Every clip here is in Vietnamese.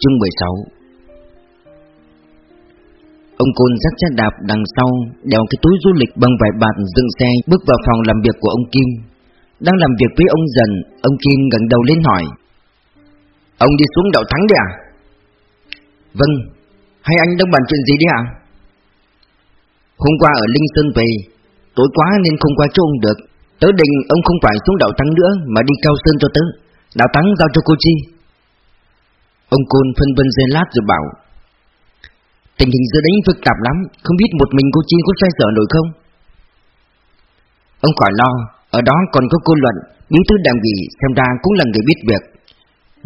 Chương 16 Ông Côn dắt xe đạp đằng sau, Đèo cái túi du lịch bằng vải bạt dựng xe, Bước vào phòng làm việc của ông Kim. Đang làm việc với ông Dần, Ông Kim gần đầu lên hỏi. Ông đi xuống đậu thắng đi à? Vâng Hay anh đang bàn chuyện gì đi ạ? Hôm qua ở Linh Sơn về, Tối quá nên không qua chỗ ông được. Tớ định ông không phải xuống đảo Thắng nữa, Mà đi Cao Sơn cho tớ. Đảo Thắng giao cho cô Chi. Ông Côn phân vân dây lát rồi bảo, Tình hình giữa đánh phức tạp lắm, Không biết một mình cô Chi có xoay sở nổi không? Ông khỏi lo, Ở đó còn có cô Luận, Bí thư đảng ủy, xem ra cũng là người biết việc.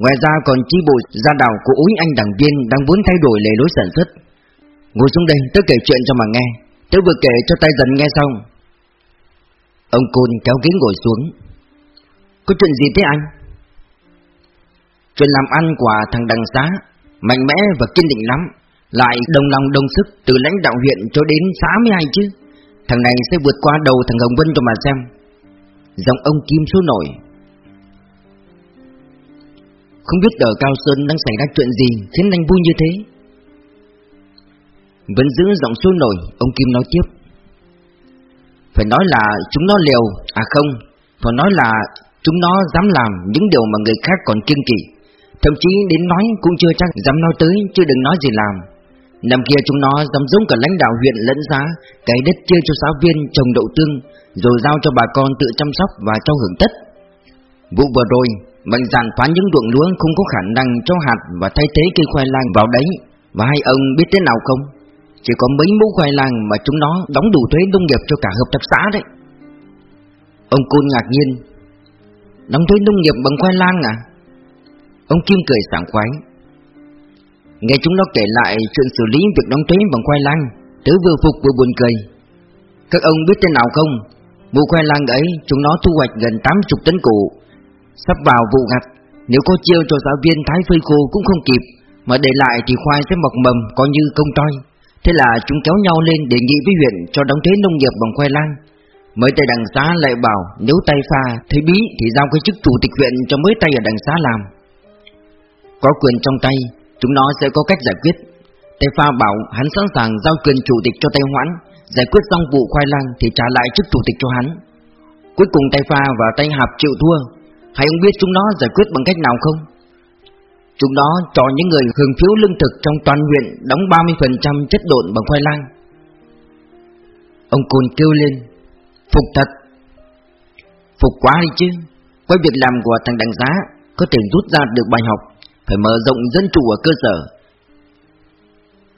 Ngoài ra còn chi bộ gia đào của úi anh đảng viên Đang muốn thay đổi lề lối sản xuất. Ngồi xuống đây, tớ kể chuyện cho mà nghe, Tớ vừa kể cho tay dần nghe xong. Ông Côn kéo ghế ngồi xuống. Có chuyện gì thế anh? Chuyện làm ăn của thằng đằng xá Mạnh mẽ và kiên định lắm, Lại đồng lòng đồng sức Từ lãnh đạo huyện cho đến xã mới hay chứ. Thằng này sẽ vượt qua đầu thằng Hồng Vân cho mà xem. Giọng ông Kim số nổi. Không biết ở Cao Sơn đang xảy ra chuyện gì Khiến anh vui như thế. Vẫn giữ giọng số nổi, Ông Kim nói tiếp. Phải nói là chúng nó liều À không, Phải nói là chúng nó dám làm những điều mà người khác còn kiêng kỵ. Thậm chí đến nói cũng chưa chắc dám nói tới, Chứ đừng nói gì làm. Năm kia chúng nó dám giống cả lãnh đạo huyện lẫn giá, Cái đất chia cho giáo viên trồng đậu tương, Rồi giao cho bà con tự chăm sóc và cho hưởng tất. Vụ vừa rồi, Mạnh dạn phá những ruộng lúa không có khả năng cho hạt Và thay thế cây khoai lang vào đấy. Và hai ông biết thế nào không? Chỉ có mấy mũ khoai lang mà chúng nó đóng đủ thuế nông nghiệp cho cả hợp tác xã đấy. Ông Côn ngạc nhiên. Đóng thuế nông nghiệp bằng khoai lang à? Ông Kim cười sảng khoái. Nghe chúng nó kể lại chuyện xử lý việc đóng thuế bằng khoai lang Tớ vừa phục vừa buồn cười. Các ông biết thế nào không? Vụ khoai lang ấy, chúng nó thu hoạch gần 80 tấn củ. Sắp vào vụ gặt, Nếu có chiêu cho giáo viên thái phơi khô cũng không kịp, Mà để lại thì khoai sẽ mọc mầm, coi như công toi. Thế là chúng kéo nhau lên đề nghị với huyện cho đóng thuế nông nghiệp bằng khoai lang. Mới tay đằng xá lại bảo, nếu tay pha, thấy bí thì giao cái chức chủ tịch huyện cho mới tay ở đằng xá làm có quyền trong tay, chúng nó sẽ có cách giải quyết. Tây Pha bảo hắn sẵn sàng giao quyền chủ tịch cho Tây Hoãn, giải quyết xong vụ khoai lang thì trả lại chức chủ tịch cho hắn. Cuối cùng Tây Pha và Tây Hạp chịu thua, hãy ông biết chúng nó giải quyết bằng cách nào không? Chúng nó cho những người hưởng phiếu lương thực trong toàn huyện đóng 30% chất độn bằng khoai lang. Ông Côn kêu lên, phục thật. Phục quá đi chứ, với việc làm của thằng đằng giá có thể rút ra được bài học phải mở rộng dân chủ ở cơ sở.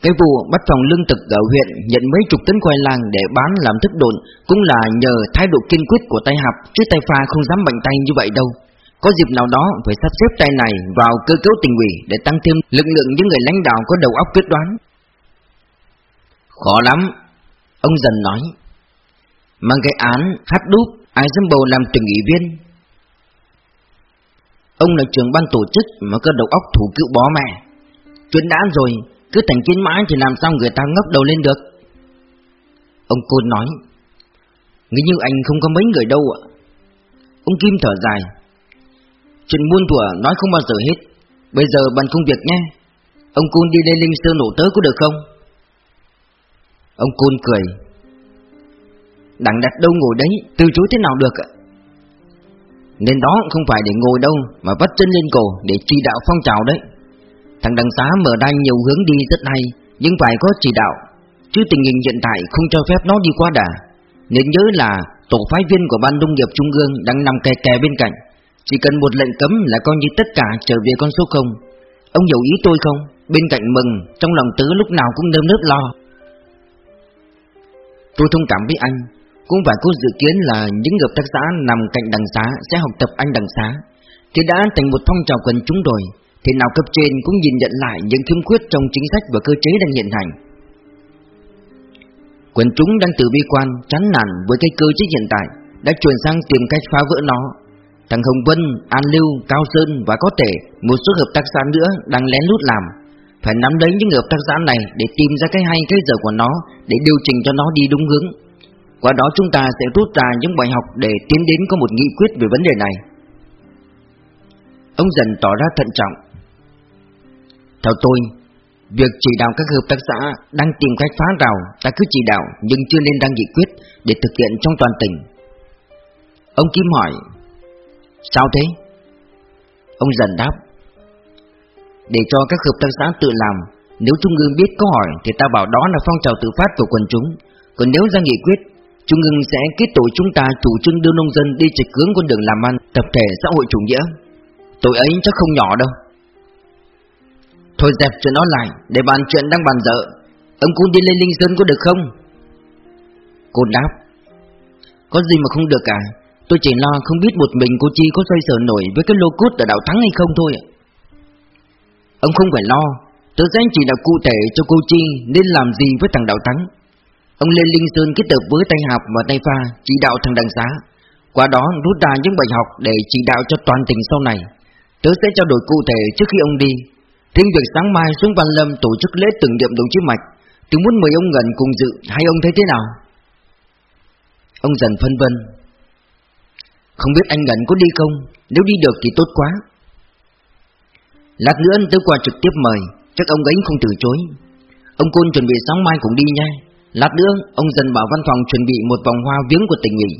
Cái vụ bắt phòng lương thực ở huyện nhận mấy chục tấn khoai lang để bán làm thức đồn cũng là nhờ thái độ kiên quyết của tay hạp chứ tay pha không dám mạnh tay như vậy đâu. Có dịp nào đó phải sắp xếp tay này vào cơ cấu tình ủy để tăng thêm lực lượng những người lãnh đạo có đầu óc quyết đoán. Khó lắm, ông dần nói. Mang cái án hát đúp ai dám bầu làm tỉnh ủy viên Ông là trưởng ban tổ chức mà cơ đầu óc thủ cựu bó mẹ. Chuyện đã rồi, Cứ thành kiến mãi thì làm sao người ta ngóc đầu lên được? Ông Côn nói Nghĩ như anh không có mấy người đâu ạ. Ông Kim thở dài, Chuyện buôn thủa nói không bao giờ hết. Bây giờ bàn công việc nhé. Ông Côn đi lên Linh Sơn nổ tớ có được không? Ông Côn cười Đặng đặt đâu ngồi đấy, Từ chối thế nào được ạ? Nên đó không phải để ngồi đâu, Mà vắt chân lên cổ để chỉ đạo phong trào đấy. Thằng đằng xá mở ra nhiều hướng đi rất hay, Nhưng phải có chỉ đạo, Chứ tình hình hiện tại không cho phép nó đi qua đà. Nên nhớ là Tổ phái viên của ban nông nghiệp trung ương Đang nằm kè kè bên cạnh. Chỉ cần một lệnh cấm là coi như tất cả trở về con số không. Ông hiểu ý tôi không? Bên cạnh mừng, Trong lòng tứ lúc nào cũng nơm nớp lo. Tôi thông cảm với anh cũng phải có dự kiến là những hợp tác xã nằm cạnh đằng xá sẽ học tập anh đằng xá. Thì đã thành một phong trào quần chúng rồi, thì nào cấp trên cũng nhìn nhận lại những khiếm khuyết trong chính sách và cơ chế đang hiện hành. Quần chúng đang từ bi quan, chán nản với cái cơ chế hiện tại, đã chuyển sang tìm cách phá vỡ nó. Thằng Hồng Vân, An Lưu, Cao Sơn và có thể một số hợp tác xã nữa đang lén lút làm. Phải nắm lấy những hợp tác xã này để tìm ra cái hay cái dở của nó, để điều chỉnh cho nó đi đúng hướng. Qua đó chúng ta sẽ rút ra những bài học để tiến đến có một nghị quyết về vấn đề này. Ông dần tỏ ra thận trọng. Theo tôi, việc chỉ đạo các hợp tác xã đang tìm cách phá rào ta cứ chỉ đạo nhưng chưa nên đăng nghị quyết để thực hiện trong toàn tỉnh. Ông Kim hỏi, sao thế? Ông dần đáp, để cho các hợp tác xã tự làm, nếu Trung ương biết câu hỏi thì ta bảo đó là phong trào tự phát của quần chúng, còn nếu ra nghị quyết Trung ương sẽ kết tội chúng ta chủ trương đưa nông dân đi trịch hướng con đường làm ăn tập thể xã hội chủ nghĩa. Tội ấy chắc không nhỏ đâu. Thôi dẹp chuyện nó lại, để bàn chuyện đang bàn dở. Ông cũng đi lên Linh Sơn có được không? Cô đáp. Có gì mà không được cả. Tôi chỉ lo không biết một mình cô Chi có xoay sở nổi với cái lô cốt ở đảo thắng hay không thôi Ông không phải lo, tôi sẽ chỉ đạo cụ thể cho cô Chi nên làm gì với thằng đảo thắng. Ông Lê Linh Sơn kết hợp với tay học và tay pha chỉ đạo thằng đằng xá. Qua đó rút ra những bài học để chỉ đạo cho toàn tỉnh sau này. Tớ sẽ trao đổi cụ thể trước khi ông đi. thiên việc sáng mai xuống Văn Lâm tổ chức lễ tưởng niệm đồng chí Mạch, tớ muốn mời ông Ngân cùng dự, hay ông thấy thế nào? Ông dần phân vân. Không biết anh Ngân có đi không? Nếu đi được thì tốt quá. Lát nữa tớ qua trực tiếp mời, chắc ông ấy không từ chối. Ông Côn chuẩn bị sáng mai cũng đi nha. Lát nữa, ông dần bảo văn phòng chuẩn bị một vòng hoa viếng của tỉnh ủy,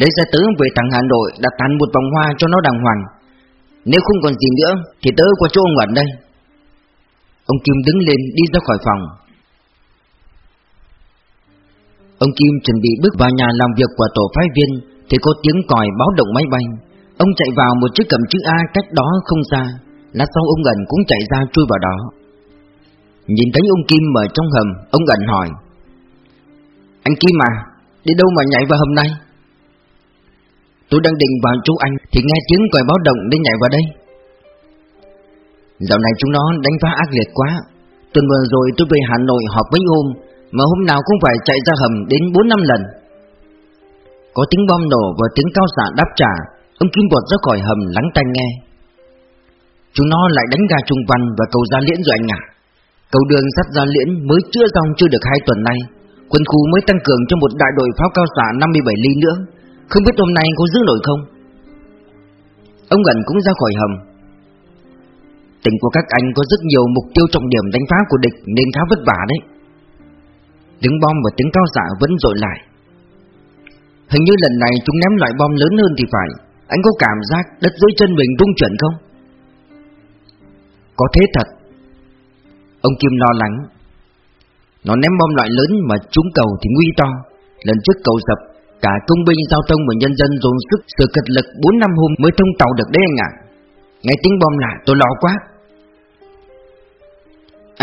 lấy ra tớ về thằng Hà Nội đặt tặng một vòng hoa cho nó đàng hoàng. Nếu không còn gì nữa, thì tớ qua chỗ ông Ẩn đây. Ông Kim đứng lên đi ra khỏi phòng. Ông Kim chuẩn bị bước vào nhà làm việc của tổ phái viên, thì có tiếng còi báo động máy bay. Ông chạy vào một chiếc cầm chữ A cách đó không xa. Lát sau ông Ẩn cũng chạy ra chui vào đó. Nhìn thấy ông Kim ở trong hầm, ông Ẩn hỏi. Anh Kim à, đi đâu mà nhảy vào hôm nay, Tôi đang định vào chỗ anh thì nghe tiếng còi báo động nên nhảy vào đây. Dạo này chúng nó đánh phá ác liệt quá. Tuần vừa rồi tôi về Hà Nội họp mấy hôm, mà hôm nào cũng phải chạy ra hầm đến 4 năm lần. Có tiếng bom nổ và tiếng cao xạ đáp trả, ông Kim vọt ra khỏi hầm lắng tai nghe. Chúng nó lại đánh gà trung văn và cầu Gia Liễn rồi anh ạ. Cầu đường sắt Gia Liễn mới chưa xong chưa được hai tuần nay, Quân khu mới tăng cường cho một đại đội pháo cao xạ 57 ly nữa. Không biết hôm nay có giữ nổi không? Ông gần cũng ra khỏi hầm. Tỉnh của các anh có rất nhiều mục tiêu trọng điểm đánh phá của địch Nên khá vất vả đấy. Tiếng bom và tiếng cao xạ vẫn dội lại. Hình như lần này chúng ném loại bom lớn hơn thì phải. Anh có cảm giác đất dưới chân mình rung chuyển không? Có thế thật. Ông Kim lo lắng nó ném bom loại lớn mà trúng cầu thì nguy to. Lần trước cầu sập Cả công binh, giao thông và nhân dân dồn sức Sự cật lực 4 năm hôm mới thông tàu được đấy anh ạ. Nghe tiếng bom lại tôi lo quá.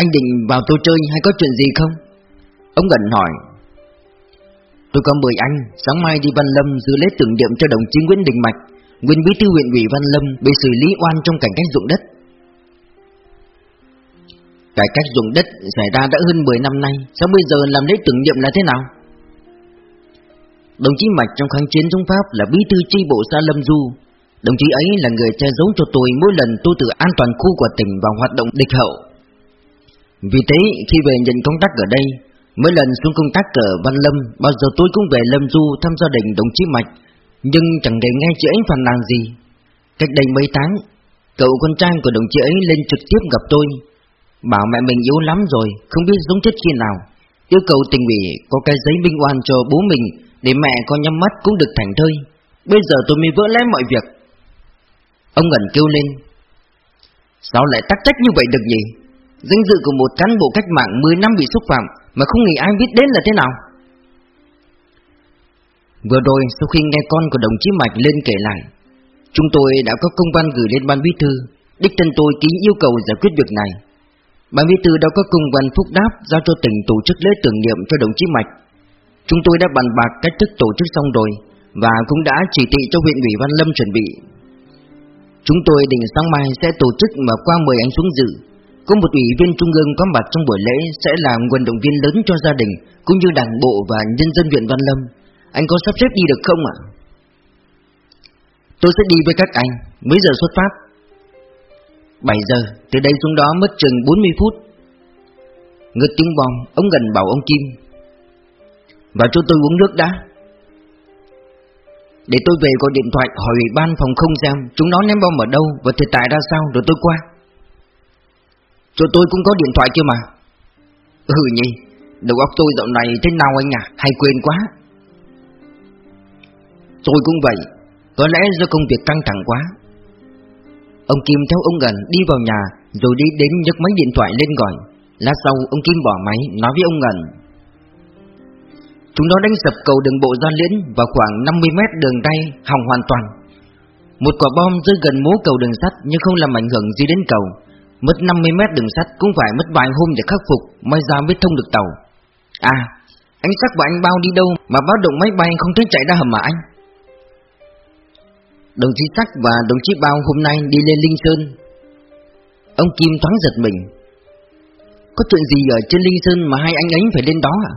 Anh định vào tôi chơi hay có chuyện gì không? Ông gần hỏi. Tôi có mời anh, Sáng mai đi Văn Lâm giữ lễ tưởng niệm cho đồng chí Nguyễn Đình Mạch, Nguyên bí thư huyện ủy Văn Lâm Bị xử lý oan trong cảnh cách dụng đất. Cải cách dùng đất xảy ra đã hơn 10 năm nay, Sao bây giờ làm lễ tưởng niệm là thế nào? Đồng chí Mạch trong kháng chiến chống Pháp là bí thư chi bộ xã Lâm Du. Đồng chí ấy là người che giấu cho tôi mỗi lần tôi tự an toàn khu của tỉnh vào hoạt động địch hậu. Vì thế, khi về nhận công tác ở đây, Mỗi lần xuống công tác ở Văn Lâm, Bao giờ tôi cũng về Lâm Du thăm gia đình đồng chí Mạch. Nhưng chẳng để nghe chị ấy phàn nàn gì. Cách đây mấy tháng, Cậu con trai của đồng chí ấy lên trực tiếp gặp tôi. Bảo mẹ mình yếu lắm rồi, Không biết giống chết khi nào. Yêu cầu tình ủy có cái giấy minh oan cho bố mình Để mẹ con nhắm mắt cũng được thành thơi. Bây giờ tôi mới vỡ lẽ mọi việc. Ông ngẩn kêu lên. Sao lại tắc trách như vậy được nhỉ? Danh dự của một cán bộ cách mạng 10 năm bị xúc phạm Mà không nghĩ ai biết đến là thế nào. Vừa rồi sau khi nghe con của đồng chí Mạch lên kể lại, Chúng tôi đã có công văn gửi lên ban bí thư, Đích thân tôi ký yêu cầu giải quyết việc này. Ban bí thư đã có công văn phúc đáp giao cho tỉnh tổ chức lễ tưởng niệm cho đồng chí Mạch. Chúng tôi đã bàn bạc cách thức tổ chức xong rồi và cũng đã chỉ thị cho huyện ủy Văn Lâm chuẩn bị. Chúng tôi định sáng mai sẽ tổ chức mà qua mời anh xuống dự. Có một ủy viên trung ương có mặt trong buổi lễ sẽ là nguồn động viên lớn cho gia đình cũng như đảng bộ và nhân dân huyện Văn Lâm. Anh có sắp xếp đi được không ạ? Tôi sẽ đi với các anh. Mấy giờ xuất phát? 7 giờ, từ đây xuống đó mất chừng 40 phút. Ngực tiếng vòng, ông gần bảo ông Kim. Vào cho tôi uống nước đã. Để tôi về gọi điện thoại hỏi ủy ban phòng không xem chúng nó ném bom ở đâu và thiệt tại ra sao rồi tôi qua. Chỗ tôi cũng có điện thoại kia mà Ừ nhỉ Đầu óc tôi dạo này thế nào anh à Hay quên quá Tôi cũng vậy Có lẽ do công việc căng thẳng quá Ông Kim theo ông gần đi vào nhà, Rồi đi đến nhấc máy điện thoại lên gọi. Lát sau, ông Kim bỏ máy, Nói với ông Ngân Chúng nó đánh sập cầu đường bộ Gia Liễn Và khoảng 50 mét đường tay hỏng hoàn toàn. Một quả bom rơi gần mố cầu đường sắt Nhưng không làm ảnh hưởng gì đến cầu. Mất 50 mét đường sắt cũng phải mất vài hôm để khắc phục May ra mới thông được tàu. À Anh sắc và anh bao đi đâu Mà báo động máy bay không thấy chạy ra hầm mà anh? Đồng chí Sắc và đồng chí Bao hôm nay đi lên Linh Sơn. Ông Kim thoáng giật mình. Có chuyện gì ở trên Linh Sơn mà hai anh ấy phải lên đó à?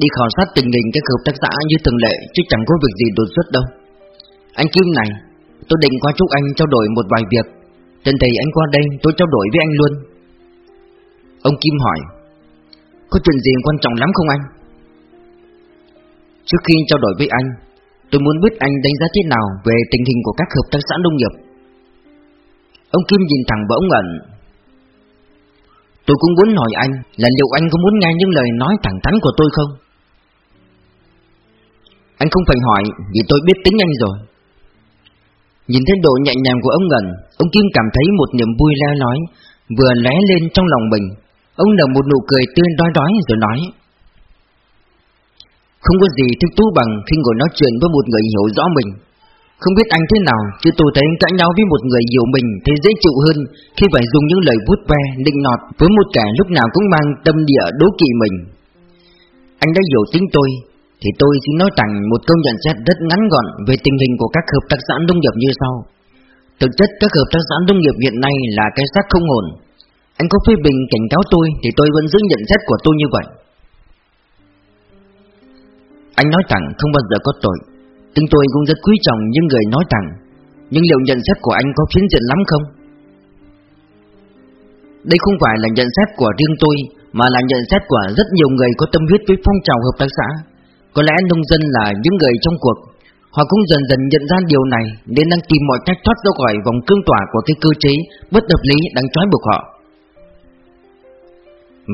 Đi khảo sát tình hình các hợp tác xã như thường lệ Chứ chẳng có việc gì đột xuất đâu. Anh Kim này, Tôi định qua chúc anh trao đổi một vài việc. Trên thầy anh qua đây, tôi trao đổi với anh luôn. Ông Kim hỏi, Có chuyện gì quan trọng lắm không anh? Trước khi trao đổi với anh Tôi muốn biết anh đánh giá thế nào về tình hình của các hợp tác xã nông nghiệp. Ông Kim nhìn thẳng vào ông ẩn. Tôi cũng muốn hỏi anh là liệu anh có muốn nghe những lời nói thẳng thắn của tôi không? Anh không phải hỏi vì tôi biết tính anh rồi. Nhìn thấy độ nhẹ nhàng của ông ngẩn, ông Kim cảm thấy một niềm vui le lói vừa lé lên trong lòng mình. Ông nở một nụ cười tươi đói đói rồi nói. Không có gì thích thú bằng khi ngồi nói chuyện với một người hiểu rõ mình. Không biết anh thế nào Chứ tôi thấy cãi nhau với một người hiểu mình Thì dễ chịu hơn Khi phải dùng những lời vút ve, định nọt Với một kẻ lúc nào cũng mang tâm địa đố kỵ mình. Anh đã hiểu tính tôi Thì tôi xin nói thẳng một câu nhận xét rất ngắn gọn Về tình hình của các hợp tác xã nông nghiệp như sau. Thực chất các hợp tác xã nông nghiệp hiện nay là cái xác không ổn. Anh có phê bình cảnh cáo tôi Thì tôi vẫn giữ nhận xét của tôi như vậy anh nói thẳng, không bao giờ có tội. Từng tôi cũng rất quý trọng những người nói thẳng. Nhưng liệu nhận xét của anh có phiến diện lắm không? Đây không phải là nhận xét của riêng tôi, Mà là nhận xét của rất nhiều người có tâm huyết với phong trào hợp tác xã. Có lẽ nông dân là những người trong cuộc. Họ cũng dần dần nhận ra điều này, Nên đang tìm mọi cách thoát ra khỏi vòng cương tỏa của cái cơ chế Bất hợp lý đang trói buộc họ.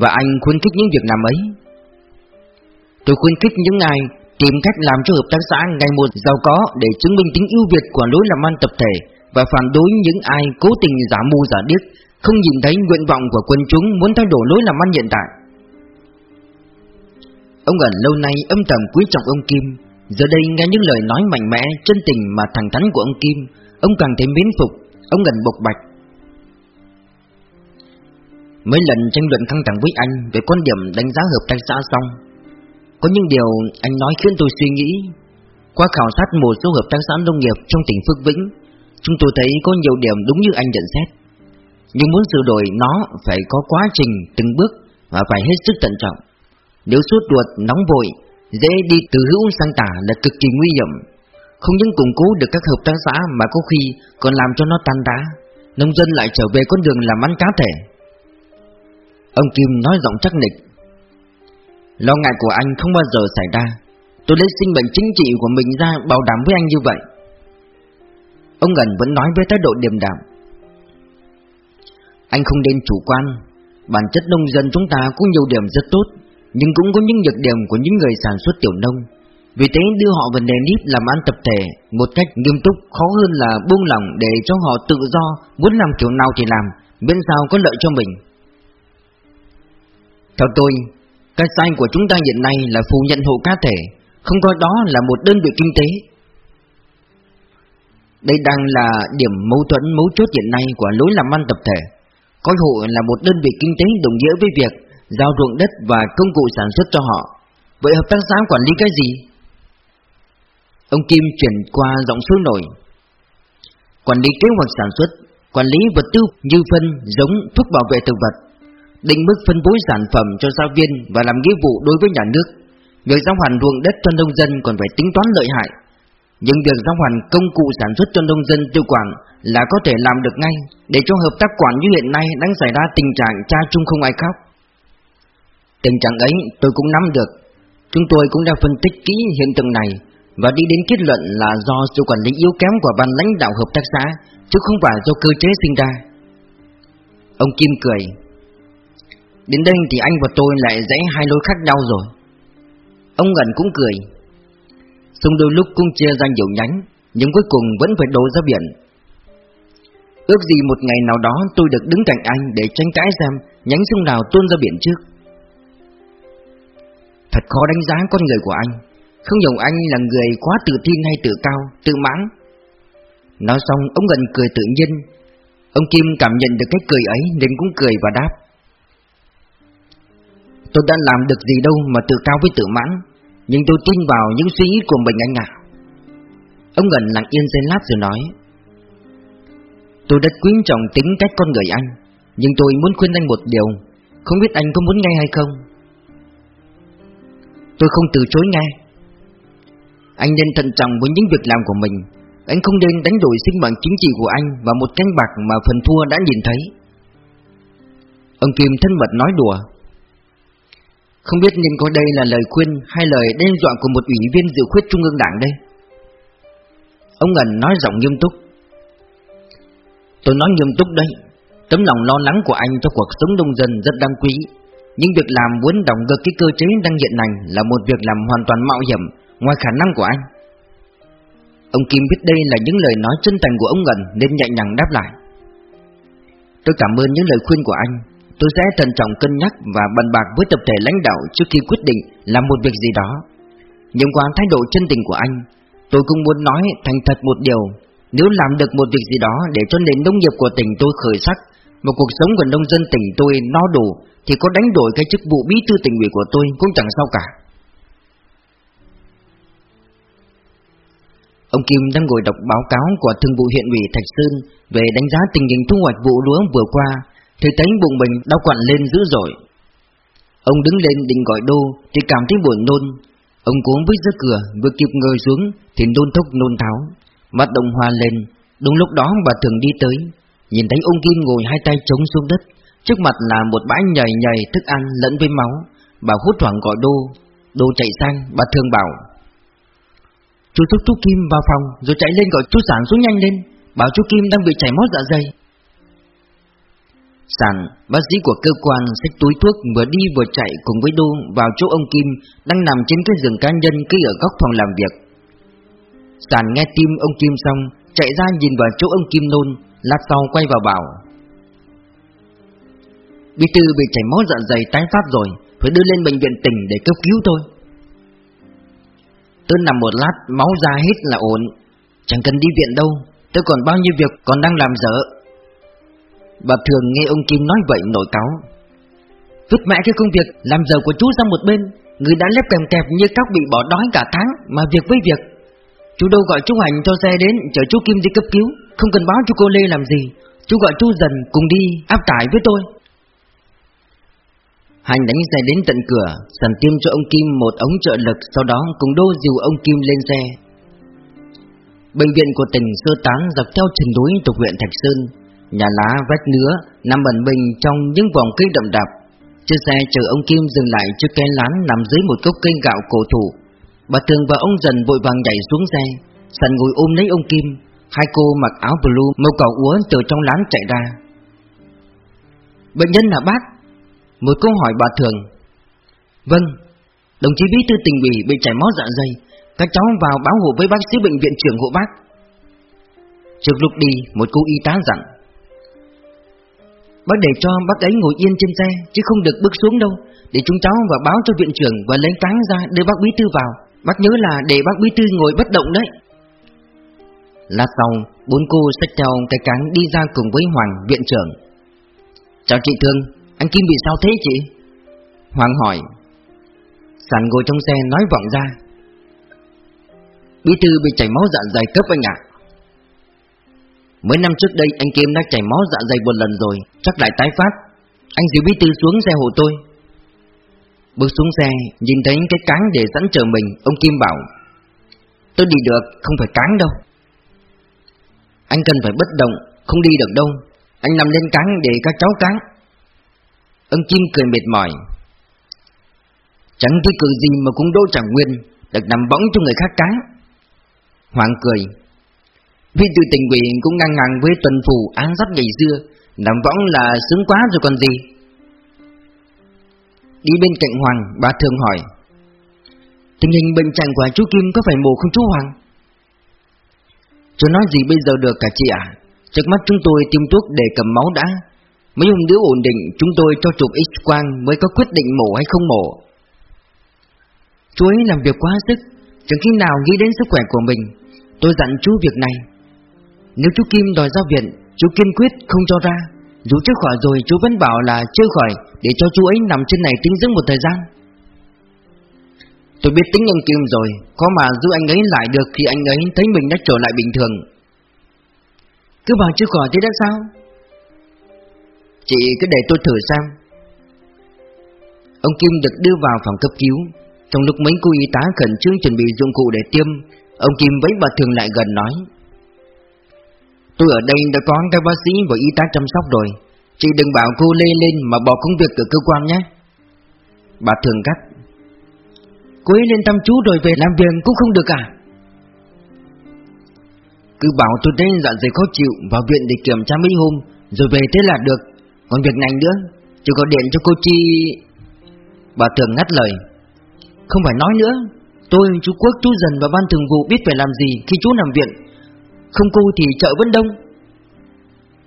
Và anh khuyến khích những việc làm ấy. Tôi khuyến khích những ai tìm cách làm cho hợp tác xã ngày một giàu có để chứng minh tính ưu việt của lối làm ăn tập thể và phản đối những ai cố tình giả mù giả điếc, không nhìn thấy nguyện vọng của quân chúng muốn thay đổi lối làm ăn hiện tại. Ông ẩn lâu nay âm thầm quý trọng ông Kim, giờ đây nghe những lời nói mạnh mẽ, chân tình mà thẳng thắn của ông Kim, ông càng thấy mến phục, ông gần bộc bạch. Mấy lần tranh luận căng thẳng với anh về quan điểm đánh giá hợp tác xã xong, có những điều anh nói khiến tôi suy nghĩ. Qua khảo sát một số hợp tác xã nông nghiệp trong tỉnh Phước Vĩnh, Chúng tôi thấy có nhiều điểm đúng như anh nhận xét. Nhưng muốn sửa đổi nó phải có quá trình từng bước Và phải hết sức thận trọng. Nếu suốt ruột, nóng vội, Dễ đi từ hữu sang tả là cực kỳ nguy hiểm. Không những củng cố được các hợp tác xã Mà có khi còn làm cho nó tan đá Nông dân lại trở về con đường làm ăn cá thể. Ông Kim nói giọng chắc nịch Lo ngại của anh không bao giờ xảy ra. Tôi lấy sinh mệnh chính trị của mình ra bảo đảm với anh như vậy. Ông Ngân vẫn nói với thái độ điềm đạm. Anh không nên chủ quan. Bản chất nông dân chúng ta có nhiều điểm rất tốt, Nhưng cũng có những nhược điểm của những người sản xuất tiểu nông. Vì thế đưa họ vào nền nếp làm ăn tập thể Một cách nghiêm túc khó hơn là buông lỏng để cho họ tự do, Muốn làm kiểu nào thì làm, Miễn sao có lợi cho mình. Theo tôi cái sai của chúng ta hiện nay là phủ nhận hộ cá thể Không coi đó là một đơn vị kinh tế. Đây đang là điểm mâu thuẫn mấu chốt hiện nay của lối làm ăn tập thể. Coi hộ là một đơn vị kinh tế đồng nghĩa với việc Giao ruộng đất và công cụ sản xuất cho họ. Vậy hợp tác xã quản lý cái gì? Ông Kim chuyển qua giọng sôi nổi. Quản lý kế hoạch sản xuất Quản lý vật tư như phân, giống, thuốc bảo vệ thực vật định mức phân phối sản phẩm cho giáo viên và làm nghĩa vụ đối với nhà nước. Việc giao hoàn ruộng đất cho nông dân còn phải tính toán lợi hại. Nhưng việc giao hoàn công cụ sản xuất cho nông dân tiêu quản là có thể làm được ngay, để cho hợp tác quản như hiện nay đang xảy ra tình trạng cha chung không ai khóc. Tình trạng ấy tôi cũng nắm được. Chúng tôi cũng đã phân tích kỹ hiện tượng này và đi đến kết luận là do sự quản lý yếu kém của ban lãnh đạo hợp tác xã, chứ không phải do cơ chế sinh ra. Ông Kim cười Đến đây thì anh và tôi lại dãy hai lối khác nhau rồi Ông Ngân cũng cười Sông đôi lúc cũng chia ra nhiều nhánh Nhưng cuối cùng vẫn phải đổ ra biển Ước gì một ngày nào đó tôi được đứng cạnh anh để tranh cãi xem nhánh sông nào tuôn ra biển trước. Thật khó đánh giá con người của anh. Không hiểu anh là người quá tự tin hay tự cao, tự mãn. Nói xong ông gần cười tự nhiên. Ông Kim cảm nhận được cái cười ấy nên cũng cười và đáp. Tôi đã làm được gì đâu mà tự cao với tự mãn, nhưng tôi tin vào những suy nghĩ của mình anh ạ. Ông gần lặng yên giây lát rồi nói. Tôi rất quý trọng tính cách con người anh Nhưng tôi muốn khuyên anh một điều Không biết anh có muốn nghe hay không Tôi không từ chối nghe Anh nên thận trọng với những việc làm của mình Anh không nên đánh đổi sinh mạng chính trị của anh Và một canh bạc mà phần thua đã nhìn thấy Ông Kim thân mật nói đùa không biết nên coi đây là lời khuyên Hay lời đe dọa của một ủy viên dự khuyết trung ương đảng đây? Ông Ngân nói giọng nghiêm túc. Tôi nói nghiêm túc đấy Tấm lòng lo lắng của anh cho cuộc sống nông dân rất đáng quý. Nhưng việc làm muốn động ngược cái cơ chế đang hiện hành Là một việc làm hoàn toàn mạo hiểm, Ngoài khả năng của anh. Ông Kim biết đây là những lời nói chân thành của ông Ngân Nên nhẹ nhàng đáp lại. Tôi cảm ơn những lời khuyên của anh. Tôi sẽ thận trọng cân nhắc và bàn bạc với tập thể lãnh đạo trước khi quyết định làm một việc gì đó. Nhưng qua thái độ chân tình của anh, tôi cũng muốn nói thành thật một điều nếu làm được một việc gì đó để cho nền nông nghiệp của tỉnh tôi khởi sắc, một cuộc sống của nông dân tỉnh tôi no đủ, thì có đánh đổi cái chức vụ bí thư tỉnh ủy của tôi cũng chẳng sao cả. Ông Kim đang ngồi đọc báo cáo của thương vụ huyện ủy Thạch Sơn về đánh giá tình hình thu hoạch vụ lúa vừa qua, thì thấy bụng mình đau quặn lên dữ dội. Ông đứng lên định gọi đô, thì cảm thấy buồn nôn. Ông cố với giữa cửa, vừa kịp ngồi xuống, thì nôn thốc nôn tháo. Mắt đồng hoa lên, Đúng lúc đó bà thường đi tới Nhìn thấy ông Kim ngồi hai tay chống xuống đất, Trước mặt là một bãi nhầy nhầy thức ăn lẫn với máu Bà hút thoảng gọi đô Đô chạy sang, bà thường bảo, Chú thúc chú Kim vào phòng, Rồi chạy lên gọi chú Sản xuống nhanh lên Bảo chú Kim đang bị chảy máu dạ dày Sản, bác sĩ của cơ quan xách túi thuốc vừa đi vừa chạy cùng với Đô vào chỗ ông Kim đang nằm trên cái giường cá nhân kia ở góc phòng làm việc. Sàn nghe tim ông Kim xong Chạy ra nhìn vào chỗ ông Kim nôn Lát sau quay vào bảo. Bí thư bị chảy máu dạ dày tái phát rồi Phải đưa lên bệnh viện tỉnh để cấp cứu thôi. Tôi nằm một lát Máu ra hết là ổn. Chẳng cần đi viện đâu Tôi còn bao nhiêu việc còn đang làm dở. Bà thường nghe ông Kim nói vậy nổi cáo. Vứt mẹ cái công việc Làm giờ của chú ra một bên, Người đã lép kèm kẹp như các bị bỏ đói cả tháng Mà việc với việc. Chú đâu gọi chú Hành cho xe đến, Chở chú Kim đi cấp cứu, Không cần báo cho cô Lê làm gì. Chú gọi chú dần cùng đi, áp tải với tôi. Hành đánh xe đến tận cửa, Sẵn tiêm cho ông Kim một ống trợ lực, Sau đó cùng đô dìu ông Kim lên xe. Bệnh viện của tỉnh sơ tán dọc theo trình núi thuộc huyện Thạch Sơn. Nhà lá vách nứa nằm bẩn mình trong những vòng cây đậm đạp. Chiếc xe chở ông Kim dừng lại trước cái lán nằm dưới một gốc cây gạo cổ thụ. Bà Tường và ông dần vội vàng nhảy xuống xe. Sẵn ngồi ôm lấy ông Kim, Hai cô mặc áo blue, màu cỏ úa từ trong lán chạy ra. Bệnh nhân là bác. Một câu hỏi bà Thường Vâng Đồng chí bí thư tình ủy bị chảy máu dạ dày. Các cháu vào báo hộ với bác sĩ bệnh viện trưởng hộ bác. Trước lúc đi, Một cô y tá dặn. Bác để cho bác ấy ngồi yên trên xe, Chứ không được bước xuống đâu. Để chúng cháu và báo cho viện trưởng Và lấy cáng ra đưa bác bí thư vào. Bác nhớ là để bác bí thư ngồi bất động đấy. Lát sau Bốn cô xách theo cái cáng đi ra cùng với Hoàng, viện trưởng. Chào chị Thương, Anh Kim bị sao thế chị? Hoàng hỏi. Sàn ngồi trong xe nói vọng ra. Bí thư bị chảy máu dạ dày cấp anh ạ. Mấy năm trước đây, anh Kim đã chảy máu dạ dày một lần rồi, Chắc lại tái phát. Anh Diệu bí tư xuống xe hộ tôi. Bước xuống xe, Nhìn thấy cái cáng để sẵn chờ mình, Ông Kim bảo, Tôi đi được, không phải cáng đâu. Anh cần phải bất động, Không đi được đâu. Anh nằm lên cáng để các cháu cáng. Ông Kim cười mệt mỏi. Chẳng thi cử gì mà cũng đỗ chẳng nguyên, Được nằm bóng cho người khác cáng. Hoàng cười vì từ tình ủy cũng ngang ngang với tuần phủ án giáp ngày xưa Làm võng là sướng quá rồi còn gì. Đi bên cạnh Hoàng, Bà thường hỏi, Tình hình bệnh trạng của chú Kim có phải mổ không chú Hoàng? Chú nói gì bây giờ được cả chị ạ? Trước mắt chúng tôi tiêm thuốc để cầm máu đã. Mấy hôm nữa ổn định, Chúng tôi cho chụp x-quang Mới có quyết định mổ hay không mổ. Chú ấy làm việc quá sức, Chẳng khi nào nghĩ đến sức khỏe của mình, Tôi dặn chú việc này. Nếu chú Kim đòi ra viện, Chú kiên quyết không cho ra. Dù chưa khỏi rồi, chú vẫn bảo là chưa khỏi, Để cho chú ấy nằm trên này tính dưỡng một thời gian. Tôi biết tính anh Kim rồi Có mà giữ anh ấy lại được Khi anh ấy thấy mình đã trở lại bình thường. Cứ bảo chưa khỏi thế đã sao? Chị cứ để tôi thử xem. Ông Kim được đưa vào phòng cấp cứu. Trong lúc mấy cô y tá khẩn trương chuẩn bị dụng cụ để tiêm, Ông Kim với bà Thường lại gần nói. Tôi ở đây đã có các bác sĩ và y tá chăm sóc rồi. Chị đừng bảo cô lê lên mà bỏ công việc ở cơ quan nhé. Bà Thường cắt. Cô ấy lên thăm chú rồi về làm việc cũng không được à? Cứ bảo tôi đến dạ dày khó chịu Vào viện để kiểm tra mấy hôm Rồi về thế là được. Còn việc này nữa chỉ có điện cho cô Chi. Bà Thường ngắt lời. Không phải nói nữa Tôi, chú Quốc, chú Dần và ban thường vụ biết phải làm gì khi chú nằm viện. Không cô thì chợ vẫn đông.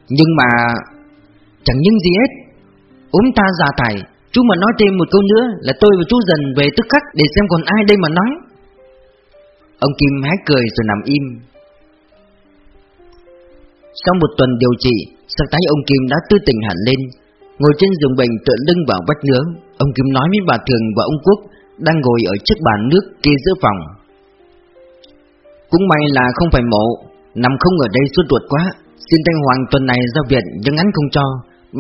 Nhưng mà Chẳng những gì hết. Ốm ta già tải Chú mà nói thêm một câu nữa là tôi và chú Dần về tức khắc Để xem còn ai đây mà nói. Ông Kim hái cười rồi nằm im. Sau một tuần điều trị Sắc tái ông Kim đã tư tỉnh hẳn lên. Ngồi trên giường bệnh tựa lưng vào vách nướng Ông Kim nói với bà Thường và ông Quốc đang ngồi ở chiếc bàn nước kia giữa phòng. Cũng may là không phải mộ, nằm không ở đây suốt ruột quá, xin Thanh Hoàng tuần này ra viện nhưng hắn không cho,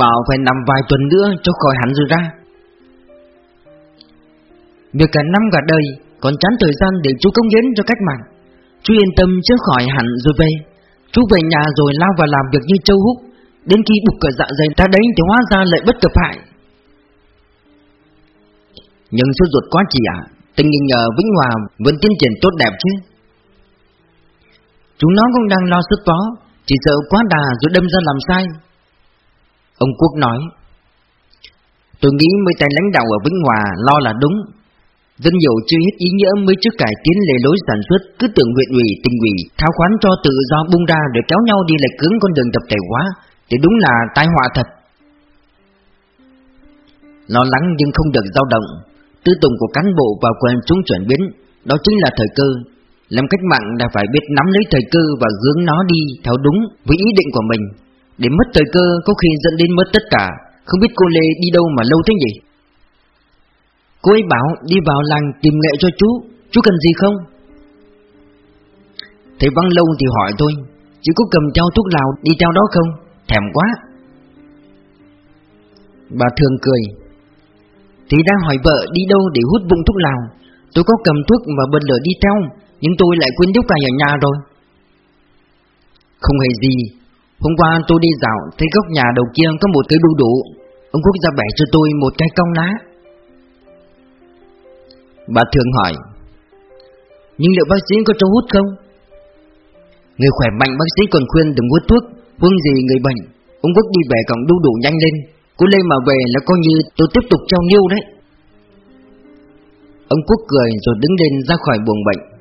bảo phải nằm vài tuần nữa cho khỏi hẳn rồi ra. Việc cả năm cả đời, còn chán thời gian để chú công hiến cho cách mạng. Chú yên tâm chứ khỏi hẳn rồi về. Chú về nhà rồi lao vào làm việc như châu hút, đến khi bục cả dạ dày ta đấy thì hóa ra lại bất cập hại. Nhưng sốt ruột quá chị ạ Tình hình ở Vĩnh Hòa vẫn tiến triển tốt đẹp chứ Chúng nó cũng đang lo sức có, Chỉ sợ quá đà rồi đâm ra làm sai. Ông Quốc nói Tôi nghĩ mấy tay lãnh đạo ở Vĩnh Hòa lo là đúng. Dân nhiều chưa hết ý nghĩa mới trước cải tiến lề lối sản xuất Cứ tưởng huyện ủy, tình ủy Tháo khoán cho tự do bung ra để kéo nhau đi lệch cứng con đường tập thể quá Thì đúng là tai họa thật. Lo lắng nhưng không được dao động Tư tưởng của cán bộ và quần chúng chuyển biến Đó chính là thời cơ làm cách mạng là phải biết nắm lấy thời cơ Và hướng nó đi theo đúng với ý định của mình. Để mất thời cơ có khi dẫn đến mất tất cả. Không biết cô Lê đi đâu mà lâu thế nhỉ? Cô ấy bảo đi vào làng tìm nghệ cho chú. Chú cần gì không? Thầy vắng lâu thì hỏi tôi Chỉ có cầm theo thuốc lào đi theo đó không? Thèm quá. Bà thường cười. Thì đang hỏi vợ đi đâu để hút bụng thuốc lào. Tôi có cầm thuốc và bật lửa đi theo. Nhưng tôi lại quên đốt cày ở nhà rồi. Không hề gì. Hôm qua tôi đi dạo, Thấy góc nhà đầu kia có một cây đu đủ. Ông Quốc ra bẻ cho tôi một cái cong lá. Bà thường hỏi, Nhưng liệu bác sĩ có cho hút không? Người khỏe mạnh bác sĩ còn khuyên đừng hút thuốc Vương gì người bệnh. Ông Quốc đi bẻ cọng đu đủ nhanh lên. Cô lên mà về là coi như tôi tiếp tục treo nhiêu đấy. Ông Quốc cười rồi đứng lên ra khỏi buồng bệnh.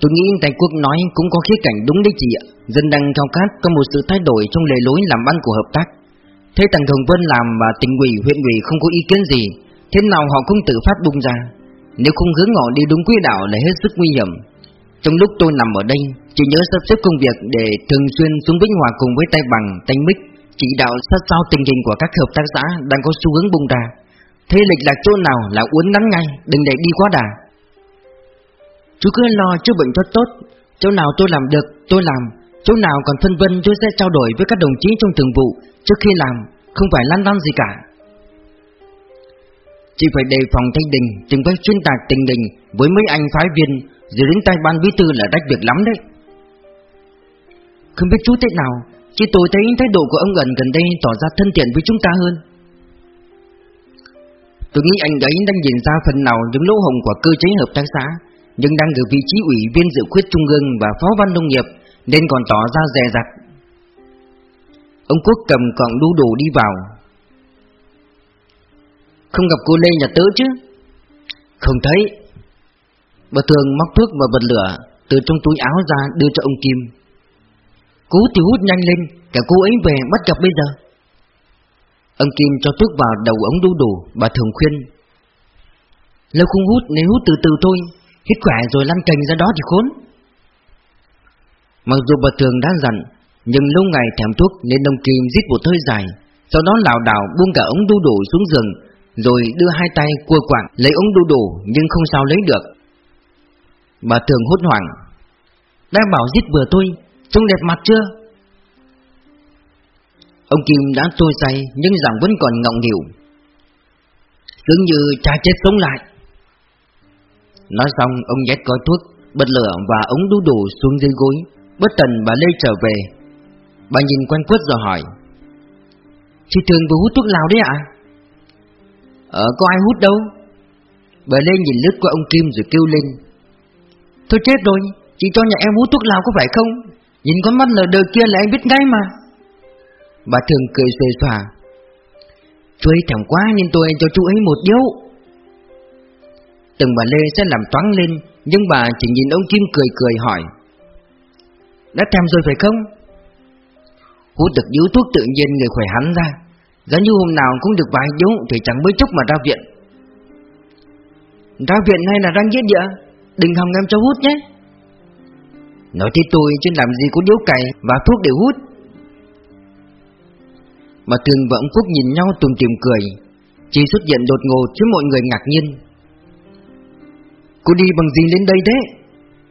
Tôi nghĩ Tài Quốc nói cũng có khía cảnh đúng đấy chị ạ Dân đang khao khát có một sự thay đổi trong lề lối làm ăn của hợp tác Thế tàng Hồng Vân làm và tỉnh ủy, huyện ủy không có ý kiến gì Thế nào họ cũng tự phát bung ra Nếu không hướng họ đi đúng quỹ đạo là hết sức nguy hiểm Trong lúc tôi nằm ở đây chị nhớ sắp xếp công việc để thường xuyên xuống Vĩnh Hòa cùng với tay bằng, tay mic chỉ đạo sát sao tình hình của các hợp tác xã đang có xu hướng bung ra. Thế lịch là chỗ nào là uốn nắn ngay, đừng để đi quá đà. Chú cứ lo chữa bệnh cho tốt, chỗ nào tôi làm được, tôi làm, chỗ nào còn phân vân tôi sẽ trao đổi với các đồng chí trong thường vụ. Trước khi làm, không phải lăn lăn gì cả. Chỉ phải đề phòng thanh đình, từng phải chuyên tạc tình đình với mấy anh phái viên, rồi đến tay ban bí thư là đách việc lắm đấy. Không biết chú thế nào, Chứ tôi thấy thái độ của ông gần gần đây tỏ ra thân thiện với chúng ta hơn. Tôi nghĩ anh ấy đang nhìn ra phần nào những lỗ hồng của cơ chế hợp tác xã. Nhưng đang ở vị trí ủy viên dự khuyết trung ương và phó văn nông nghiệp, Nên còn tỏ ra dè dặt. Ông Quốc cầm cọng đu đủ đi vào. Không gặp cô Lê nhà tớ chứ? Không thấy. Bà thường móc thuốc và bật lửa Từ trong túi áo ra đưa cho ông Kim. Cố tiểu hút nhanh lên, Cả cô ấy về bắt gặp bây giờ. Ông Kim cho thuốc vào đầu ống đu đủ, Bà thường khuyên. Lâu không hút nếu hút từ từ thôi. Hít khỏe rồi lăn cành ra đó thì khốn. Mặc dù bà thường đã dặn, Nhưng lâu ngày thèm thuốc nên ông Kim rít một hơi dài, Sau đó lảo đảo buông cả ống đu đủ xuống giường, Rồi đưa hai tay cua quạng lấy ống đu đủ Nhưng không sao lấy được. Bà thường hốt hoảng, đang bảo giết vừa tôi, Trông đẹp mặt chưa? Ông Kim đã trôi say Nhưng giọng vẫn còn ngọng nghịu, Dường như cha chết sống lại. Nói xong, ông nhét gói thuốc, Bật lửa và ống đu đủ xuống dưới gối, Bất tần bà Lê trở về. Bà nhìn quanh quất rồi hỏi, Chị Thường vừa hút thuốc lào đấy ạ? Ờ có ai hút đâu. Bà Lê nhìn lướt qua ông Kim rồi kêu lên, Thôi chết rồi, Chị cho nhà em hút thuốc lào có phải không? Nhìn con mắt lờ đờ kia là em biết ngay mà. Bà Thường cười xòe xòa Chú ấy thèm quá, nên tôi cho chú ấy một điếu. Từng bà Lê sẽ làm toán lên, Nhưng bà chỉ nhìn ông Kim cười cười hỏi. Đã thèm rồi phải không? Hút được điếu thuốc tự nhiên người khỏe hắn ra. Giá như hôm nào cũng được vài điếu Thì chẳng mấy chốc mà ra viện. Ra viện hay là ra nghĩa địa? Đừng hòng em cho hút nhé. Nói thế tôi chứ làm gì có điếu cày Và thuốc để hút. Bà Thường và ông Quốc nhìn nhau tùm tìm cười. Chỉ xuất hiện đột ngột khiến mọi người ngạc nhiên. Cô đi bằng gì lên đây thế?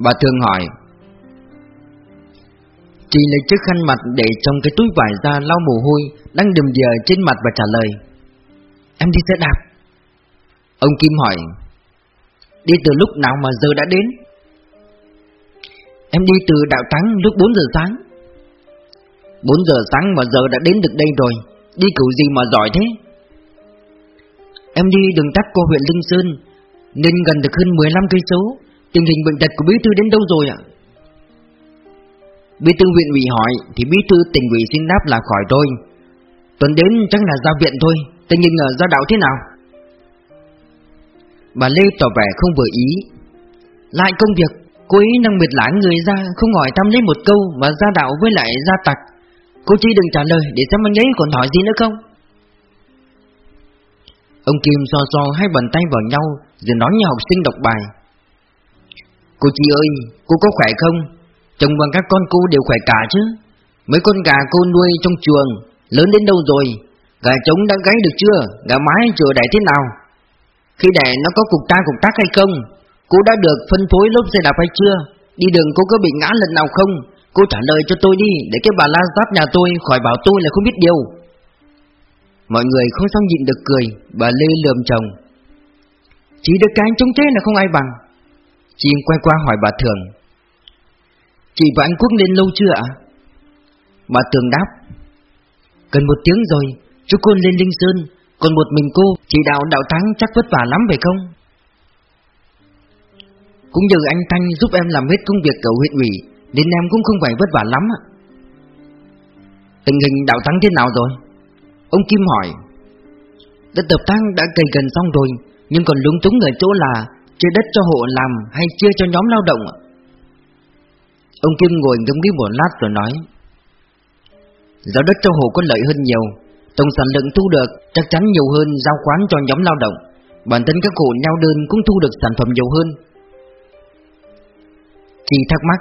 Bà Thường hỏi. Chị lấy chiếc khăn mặt để trong cái túi vải ra lau mồ hôi Đang đầm đìa trên mặt và trả lời. Em đi xe đạp. Ông Kim hỏi. Đi từ lúc nào mà giờ đã đến? Em đi từ đạo trắng lúc 4 giờ sáng. 4 giờ sáng mà giờ đã đến được đây rồi. Đi kiểu gì mà giỏi thế? Em đi đường tắt qua huyện Linh Sơn. Nên gần được hơn 15 cây số, Tình hình bệnh tật của bí thư đến đâu rồi ạ? Bí thư huyện ủy hỏi, Thì bí thư tỉnh ủy xin đáp là khỏi rồi. Tuần đến chắc là ra viện thôi, Tình hình ở gia đạo thế nào? Bà Lê tỏ vẻ không vừa ý. Lại công việc, Cô ấy năng mệt lãng người ra, Không hỏi thăm lấy một câu Mà ra đạo với lại gia tặc. Cô chỉ đừng trả lời để xem anh ấy còn hỏi gì nữa không? Ông Kim so so hai bàn tay vào nhau rồi nói như học sinh đọc bài. Cô chị ơi, Cô có khỏe không? Chồng và các con cô đều khỏe cả chứ? Mấy con gà cô nuôi trong chuồng, Lớn đến đâu rồi? Gà trống đã gáy được chưa? Gà mái chưa đẻ thế nào? Khi đẻ nó có cục ta cục tác hay không? Cô đã được phân phối lốp xe đạp hay chưa? Đi đường cô có bị ngã lần nào không? Cô trả lời cho tôi đi, Để cái bà la giáp nhà tôi khỏi bảo tôi là không biết điều. Mọi người không xong nhịn được cười, Bà Lê lườm chồng. Chỉ được cái chống thế là không ai bằng. Chị quay qua hỏi bà Thường. Chị và anh Quốc lên lâu chưa ạ? Bà thường đáp. Cần một tiếng rồi, Chú cô lên Linh Sơn, Còn một mình cô Chị đạo đạo thắng chắc vất vả lắm phải không? Cũng nhờ anh Thanh giúp em làm hết công việc cầu huyện ủy, Nên em cũng không phải vất vả lắm ạ. Tình hình đạo thắng thế nào rồi? Ông Kim hỏi. Đất tập thang đã cày gần xong rồi nhưng còn lúng túng ở chỗ là Chia đất cho hộ làm hay chia cho nhóm lao động Ông Kim ngồi ngâm nghĩ một lát rồi nói, Giao đất cho hộ có lợi hơn nhiều, Tổng sản lượng thu được chắc chắn nhiều hơn giao khoán cho nhóm lao động. Bản thân các hộ nhau đơn cũng thu được sản phẩm nhiều hơn. Chị thắc mắc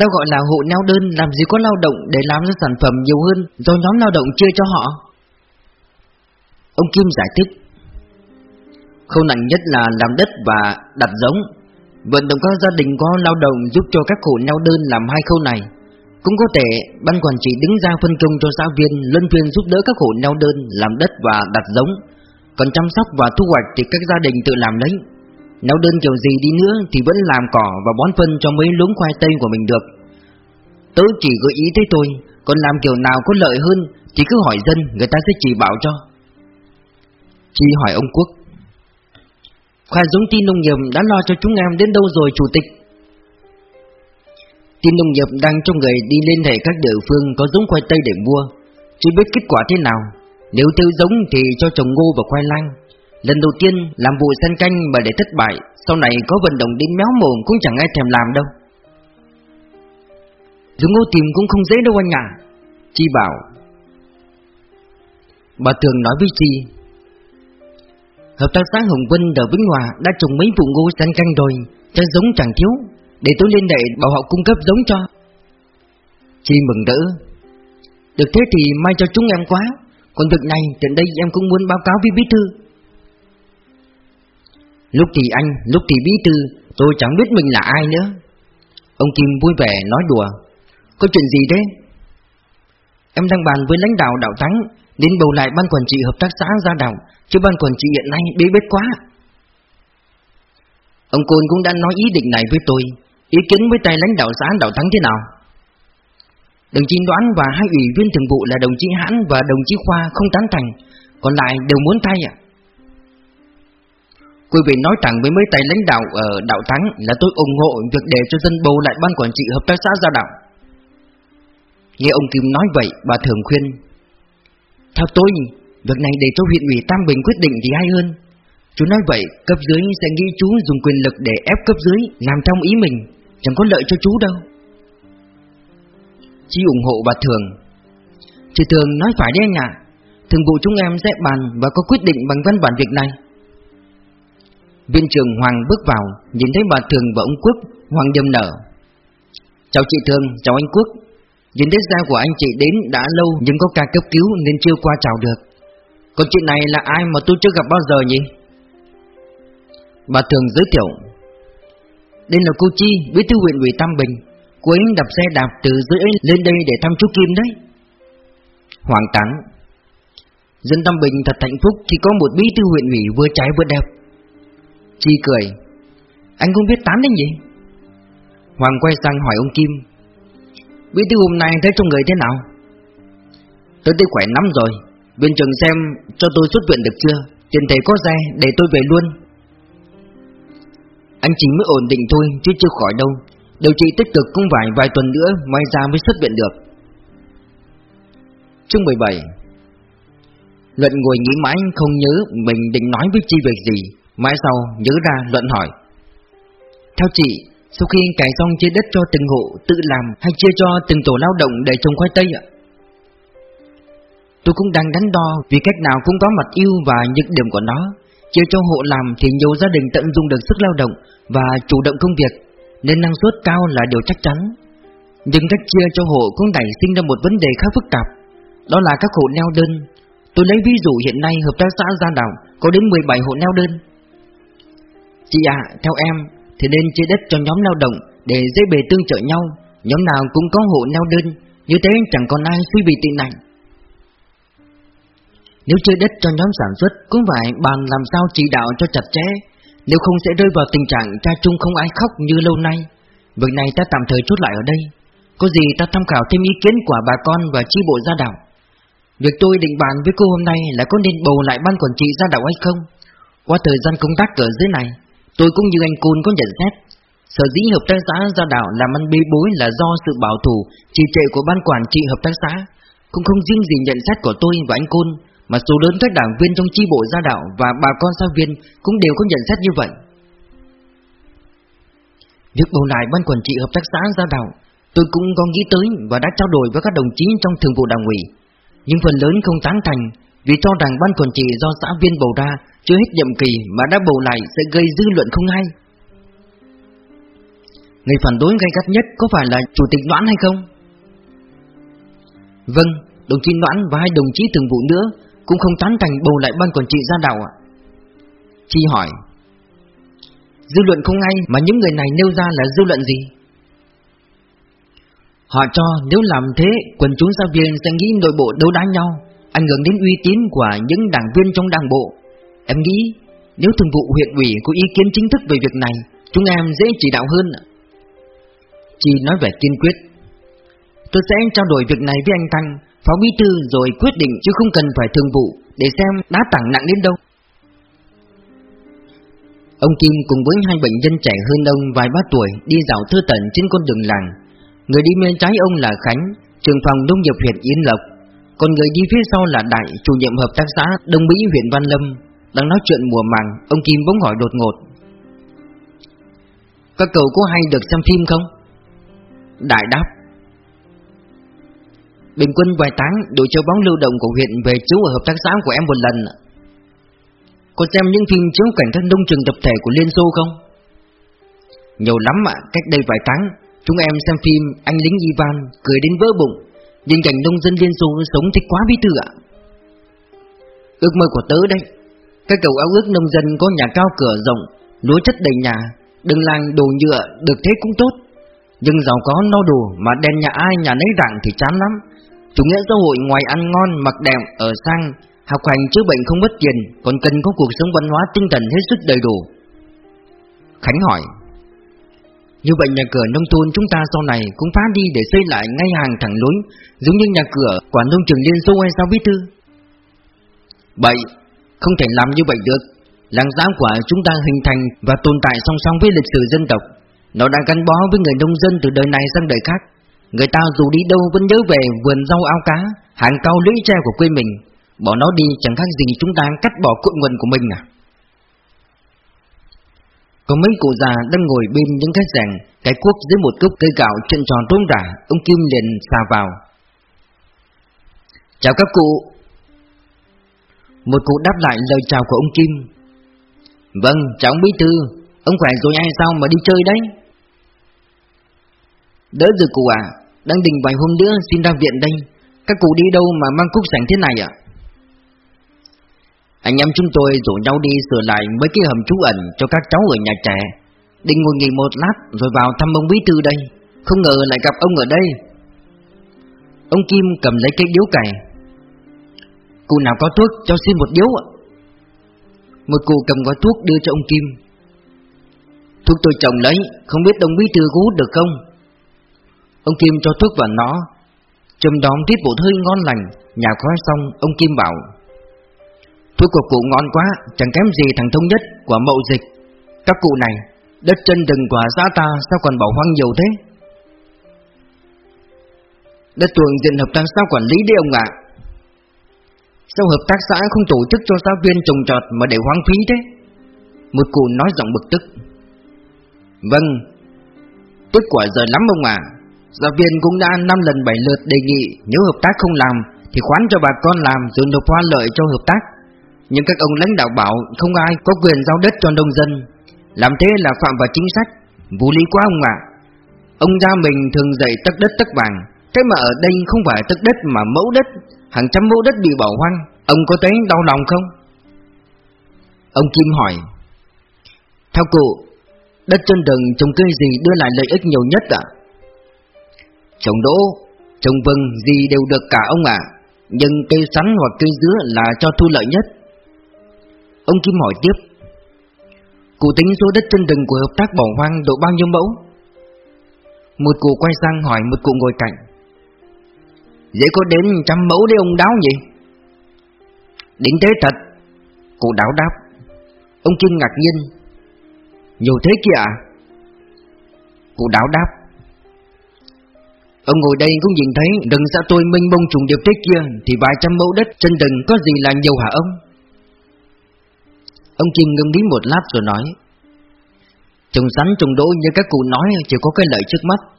Đâu gọi là hộ neo đơn làm gì có lao động để làm ra sản phẩm nhiều hơn do nhóm lao động chia cho họ? Ông Kim giải thích Khâu nặng nhất là làm đất và đặt giống. Vận động các gia đình có lao động giúp cho các hộ neo đơn làm hai khâu này. Cũng có thể, ban quản trị đứng ra phân công cho giáo viên luân phiên giúp đỡ các hộ neo đơn làm đất và đặt giống. Còn chăm sóc và thu hoạch thì các gia đình tự làm lấy. Nấu đơn kiểu gì đi nữa thì vẫn làm cỏ và bón phân cho mấy luống khoai tây của mình được. Tớ chỉ gợi ý thế thôi, Còn làm kiểu nào có lợi hơn Thì cứ hỏi dân, người ta sẽ chỉ bảo cho. Chi hỏi ông Quốc. Khoa giống tin nông nghiệp đã lo cho chúng em đến đâu rồi, chủ tịch? Tin nông nghiệp đang cho người đi liên hệ các địa phương có giống khoai tây để mua. Chưa biết kết quả thế nào. Nếu thiếu giống thì cho trồng ngô và khoai lang. Lần đầu tiên làm vụ sen canh mà để thất bại, Sau này có vận động đến méo mồm cũng chẳng ai thèm làm đâu. Dùng ngô tìm cũng không dễ đâu anh ạ. Chi bảo. Bà Tường nói với Chi Hợp tác xã Hồng Vân ở Vĩnh Hòa đã trồng mấy vụ ngô sen canh rồi Trái giống chẳng thiếu Để tôi lên đệ bảo họ cung cấp giống cho. Chi mừng đỡ. Được thế thì may cho chúng em quá Còn việc này tiện đây em cũng muốn báo cáo với bí thư. Lúc thì anh, lúc thì bí thư Tôi chẳng biết mình là ai nữa. Ông Kim vui vẻ nói đùa. Có chuyện gì thế? Em đang bàn với lãnh đạo đạo Thắng Đến bầu lại ban quản trị hợp tác xã gia đảo, Chứ ban quản trị hiện nay bế bết quá. Ông Côn cũng đã nói ý định này với tôi, Ý kiến với tay lãnh đạo xã đạo Thắng thế nào? Đồng chí Đoán và hai ủy viên thường vụ là đồng chí Hãn và đồng chí Khoa không tán thành, Còn lại đều muốn thay ạ. Quý vị nói thẳng với mấy tay lãnh đạo ở đạo Thắng là tôi ủng hộ việc để cho dân bầu lại ban quản trị hợp tác xã gia đảo. Nghe ông Kim nói vậy, bà thường khuyên Theo tôi, việc này để cho huyện ủy Tam Bình quyết định thì hay hơn. Chú nói vậy, cấp dưới sẽ nghĩ chú dùng quyền lực để ép cấp dưới làm theo ý mình Chẳng có lợi cho chú đâu. Chí ủng hộ bà Thường. Chị Thường nói phải đấy anh ạ Thường vụ chúng em sẽ bàn và có quyết định bằng văn bản việc này. Viên trường Hoàng bước vào Nhìn thấy bà Thường và ông Quốc Hoàng điềm nở. Chào chị Thường, chào anh Quốc. Nhìn thấy gia của anh chị đến đã lâu Nhưng có ca cấp cứu nên chưa qua chào được. Còn chuyện này là ai mà tôi chưa gặp bao giờ nhỉ? Bà Thường giới thiệu. Đây là cô Chi, bí thư huyện ủy Tam Bình. Cô ấy đạp xe đạp từ dưới ấy lên đây để thăm chú Kim đấy. Hoàng tán. Dân Tam Bình thật hạnh phúc khi có một bí thư huyện ủy vừa trái vừa đẹp. Chi cười. Anh cũng biết tán đấy nhỉ? Hoàng quay sang hỏi ông Kim. Bí thư hôm nay thấy trong người thế nào? Tôi thấy khỏe lắm rồi. Bên trường xem cho tôi xuất viện được chưa? Tiền thể có xe để tôi về luôn. Anh chính mới ổn định thôi, chứ chưa khỏi đâu. Điều trị tích cực cũng vài vài tuần nữa May ra mới xuất viện được. Chương 17 Luận ngồi nghĩ mãi không nhớ Mình định nói với chi việc gì, Mãi sau nhớ ra Luận hỏi. Theo chị sau khi cải xong chia đất cho từng hộ Tự làm hay chia cho từng tổ lao động Để trồng khoai tây ạ. Tôi cũng đang đắn đo Vì cách nào cũng có mặt yêu và nhược điểm của nó. Chia cho hộ làm thì nhiều gia đình tận dụng được sức lao động Và chủ động công việc Nên năng suất cao là điều chắc chắn. Nhưng cách chia cho hộ cũng nảy sinh ra một vấn đề khá phức tạp Đó là các hộ neo đơn. Tôi lấy ví dụ hiện nay hợp tác xã Gia Đảo có đến 17 hộ neo đơn. Chị ạ, theo em thì nên chia đất cho nhóm lao động để dễ bề tương trợ nhau. Nhóm nào cũng có hộ neo đơn, Như thế chẳng còn ai suy vì tị nạn. Nếu chia đất cho nhóm sản xuất, Cũng phải bàn làm sao chỉ đạo cho chặt chẽ. Nếu không sẽ rơi vào tình trạng cha chung không ai khóc như lâu nay. Việc này ta tạm thời chốt lại ở đây. Có gì ta tham khảo thêm ý kiến của bà con và chi bộ gia đạo. Việc tôi định bàn với cô hôm nay là có nên bầu lại ban quản trị gia đạo hay không? Qua thời gian công tác ở dưới này Tôi cũng như anh Côn có nhận xét. Sở dĩ hợp tác xã gia đạo làm ăn bê bối là do sự bảo thủ, trì trệ của ban quản trị hợp tác xã. Cũng không riêng gì nhận xét của tôi và anh Côn Mà số lớn các đảng viên trong chi bộ gia đạo và bà con xã viên cũng đều có nhận xét như vậy. Việc bầu lại ban quản trị hợp tác xã gia đạo Tôi cũng có nghĩ tới và đã trao đổi với các đồng chí trong thường vụ đảng ủy. Nhưng phần lớn không tán thành Vì cho rằng ban quản trị do xã viên bầu ra chưa hết nhiệm kỳ mà đã bầu lại sẽ gây dư luận không hay Người phản đối gay gắt nhất có phải là Chủ tịch Noãn hay không? Vâng, đồng chí Noãn và hai đồng chí thường vụ nữa Cũng không tán thành bầu lại ban quản trị gia đạo ạ Chi hỏi Dư luận không hay mà những người này nêu ra là dư luận gì? Họ cho nếu làm thế quần chúng giáo viên sẽ nghĩ nội bộ đấu đá nhau Ảnh hưởng đến uy tín của những đảng viên trong đảng bộ Em nghĩ, nếu thường vụ huyện ủy có ý kiến chính thức về việc này, Chúng em dễ chỉ đạo hơn. Chị nói vẻ kiên quyết. Tôi sẽ trao đổi việc này với anh Tăng Phó Bí Thư rồi quyết định chứ không cần phải thường vụ Để xem đá tảng nặng đến đâu. Ông Kim cùng với hai bệnh nhân trẻ hơn ông vài ba tuổi Đi dạo thư tận trên con đường làng. Người đi bên trái ông là Khánh Trường phòng nông nghiệp huyện Yên Lộc. Còn người đi phía sau là Đại, Chủ nhiệm hợp tác xã Đông Mỹ, huyện Văn Lâm. Đang nói chuyện mùa màng Ông Kim bỗng hỏi đột ngột. Các cậu có hay được xem phim không? Đại đáp. Bình quân vài tháng đội chơi bóng lưu động của huyện về chiếu ở hợp tác xã của em một lần Có xem những phim chiếu cảnh các nông trường tập thể của Liên Xô không? Nhiều lắm ạ, cách đây vài tháng Chúng em xem phim Anh lính Ivan cười đến vỡ bụng Nhìn cảnh nông dân Liên Xô sống thích quá bí thư ạ. Ước mơ của tớ đây các cậu áo ước nông dân có nhà cao cửa rộng, Lúa chất đầy nhà Đừng làng đồ nhựa được thế cũng tốt. Nhưng giàu có no đủ Mà đen nhà ai nhà nấy rạng thì chán lắm. Chủ nghĩa xã hội ngoài ăn ngon, mặc đẹp, ở sang, Học hành chữa bệnh không mất tiền, Còn cần có cuộc sống văn hóa tinh thần hết sức đầy đủ. Khánh hỏi, Như vậy nhà cửa nông thôn chúng ta sau này cũng phá đi để xây lại ngay hàng thẳng lối, Giống như nhà cửa quả nông trường Liên Xô hay sao bí thư? Bậy không thể làm như vậy được. Làng xã của chúng ta hình thành và tồn tại song song với lịch sử dân tộc. Nó đã gắn bó với người nông dân từ đời này sang đời khác. Người ta dù đi đâu vẫn nhớ về vườn rau ao cá, Hàng cao lưỡi tre của quê mình. Bỏ nó đi chẳng khác gì chúng ta cắt bỏ cội nguồn của mình à? Có mấy cụ già đang ngồi bên những cái rèn Cái cuốc dưới một cốc cây gạo trận tròn trốn rả Ông Kim liền xà vào. Chào các cụ một cụ đáp lại lời chào của ông Kim. Vâng, chào ông Bí Thư. Ông khỏe rồi ai sao mà đi chơi đấy? Đỡ rồi cụ à Đang định vài hôm nữa xin ra viện đây. Các cụ đi đâu mà mang cúc sảnh thế này ạ? Anh em chúng tôi rủ nhau đi sửa lại mấy cái hầm trú ẩn cho các cháu ở nhà trẻ. Định ngồi nghỉ một lát rồi vào thăm ông bí thư đây. Không ngờ lại gặp ông ở đây. Ông Kim cầm lấy cái điếu cày. Cụ nào có thuốc, cho xin một điếu ạ. Một cụ cầm gói thuốc đưa cho ông Kim. Thuốc tôi trồng lấy Không biết đồng bí thư có hút được không? Ông Kim cho thuốc vào nó. Châm đóm tiết một hơi ngon lành, Nhà khói xong, ông Kim bảo, Thuốc của cụ ngon quá, Chẳng kém gì thằng thống nhất của mậu dịch. Các cụ này, Đất chân đừng quả giá ta, sao còn bỏ hoang nhiều thế? Đất tuồng diện hợp tác sao quản lý đi ông ạ? Sao hợp tác xã không tổ chức cho giáo viên trồng trọt mà để hoang phí thế Một cụ nói giọng bực tức Vâng Tức quả giờ lắm ông ạ Giáo viên cũng đã năm lần bảy lượt đề nghị nếu hợp tác không làm thì khoán cho bà con làm rồi nộp hoa lợi cho hợp tác. Nhưng các ông lãnh đạo bảo không ai có quyền giao đất cho nông dân. Làm thế là phạm vào chính sách, vô lý quá ông ạ. Ông gia mình thường dạy tất đất tất vàng, cái mà ở đây không phải tất đất mà mẫu đất, hàng trăm mẫu đất bị bỏ hoang. Ông có thấy đau lòng không? Ông Kim hỏi. Theo cụ, đất trên rừng trồng cây gì đưa lại lợi ích nhiều nhất ạ? Trồng đỗ, trồng vừng gì đều được cả ông ạ Nhưng cây sắn hoặc cây dứa là cho thu lợi nhất Ông Kim hỏi tiếp Cụ tính số đất trên rừng của hợp tác bỏ hoang độ bao nhiêu mẫu? Một cụ quay sang hỏi một cụ ngồi cạnh Dễ có đến trăm mẫu đấy ông đáo nhỉ? Đỉnh thế thật, Cụ đáo đáp Ông Kim ngạc nhiên Nhiều thế kìa à? Cụ đáo đáp Ông ngồi đây cũng nhìn thấy rừng xã tôi mênh mông trùng điệp thế kia Thì vài trăm mẫu đất trên rừng có gì là nhiều hả ông? Ông Kim ngưng nghĩ một lát rồi nói Trồng sắn trồng đỗ như các cụ nói chỉ có cái lợi trước mắt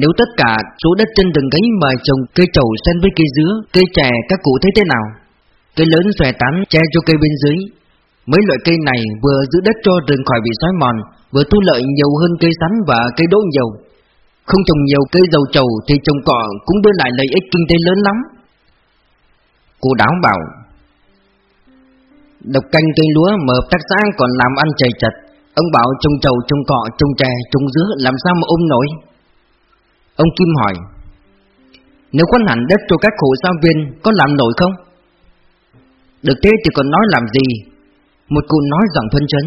nếu tất cả số đất trên từng cánh mà trồng cây trầu xen với cây dứa, cây chè các cụ thấy thế nào? Cây lớn xòe tán che cho cây bên dưới Mấy loại cây này vừa giữ đất cho rừng khỏi bị xói mòn Vừa thu lợi nhiều hơn cây sắn và cây đỗ nhiều không trồng nhiều cây dầu trầu thì trồng cỏ cũng đưa lại lợi ích kinh tế lớn lắm. Cô đáo bảo, độc canh cây lúa mà hợp tác xã còn làm ăn chảy chật. Ông bảo trồng trầu, trồng cỏ, trồng chè, trồng dứa làm sao mà ôm nổi. Ông Kim hỏi, nếu khoan hẳn đất cho các hộ giáo viên có làm nổi không? Được thế thì còn nói làm gì? Một cụ nói giọng phân chấn.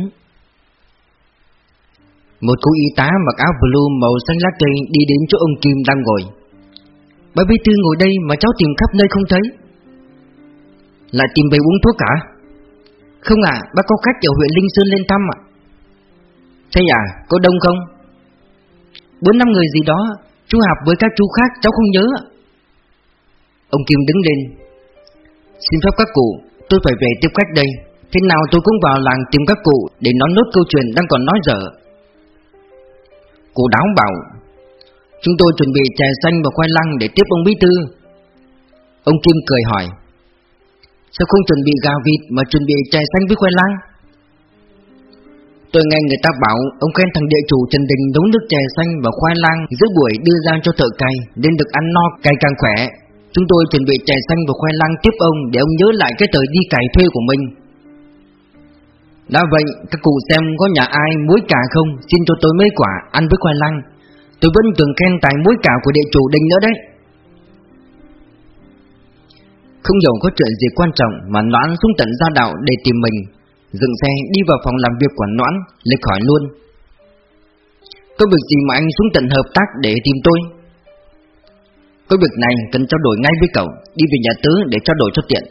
Một cô y tá mặc áo blue màu xanh lá cây đi đến chỗ ông Kim đang ngồi Bà bí thư ngồi đây mà cháu tìm khắp nơi không thấy Lại tìm về uống thuốc cả Không à, bác có khách ở huyện Linh Sơn lên thăm ạ Thế à, có đông không? Bốn năm người gì đó Chú học với các chú khác, cháu không nhớ. Ông Kim đứng lên. Xin phép các cụ, Tôi phải về tiếp khách đây. Thế nào tôi cũng vào làng tìm các cụ Để nói nốt câu chuyện đang còn nói dở. Cụ đáo bảo, Chúng tôi chuẩn bị chè xanh và khoai lang để tiếp ông bí thư. Ông Kim cười hỏi, Sao không chuẩn bị gà vịt mà chuẩn bị chè xanh với khoai lang? Tôi nghe người ta bảo ông khen thằng địa chủ Trần Đình nấu nước chè xanh và khoai lang giữa buổi đưa ra cho thợ cày nên được ăn no cày càng khỏe. Chúng tôi chuẩn bị chè xanh và khoai lang tiếp ông để ông nhớ lại cái thời đi cày thuê của mình. Đã vậy, các cụ xem có nhà ai muối cà không, xin cho tôi mấy quả ăn với khoai lang. Tôi vẫn thường khen tài muối cà của địa chủ Đình nữa đấy. Không hiểu có chuyện gì quan trọng mà noãn xuống tận gia đạo để tìm mình Dừng xe, đi vào phòng làm việc của Noãn Lịch hỏi luôn. Có việc gì mà anh xuống tận hợp tác để tìm tôi? Có việc này cần trao đổi ngay với cậu, Đi về nhà tứ để trao đổi cho tiện.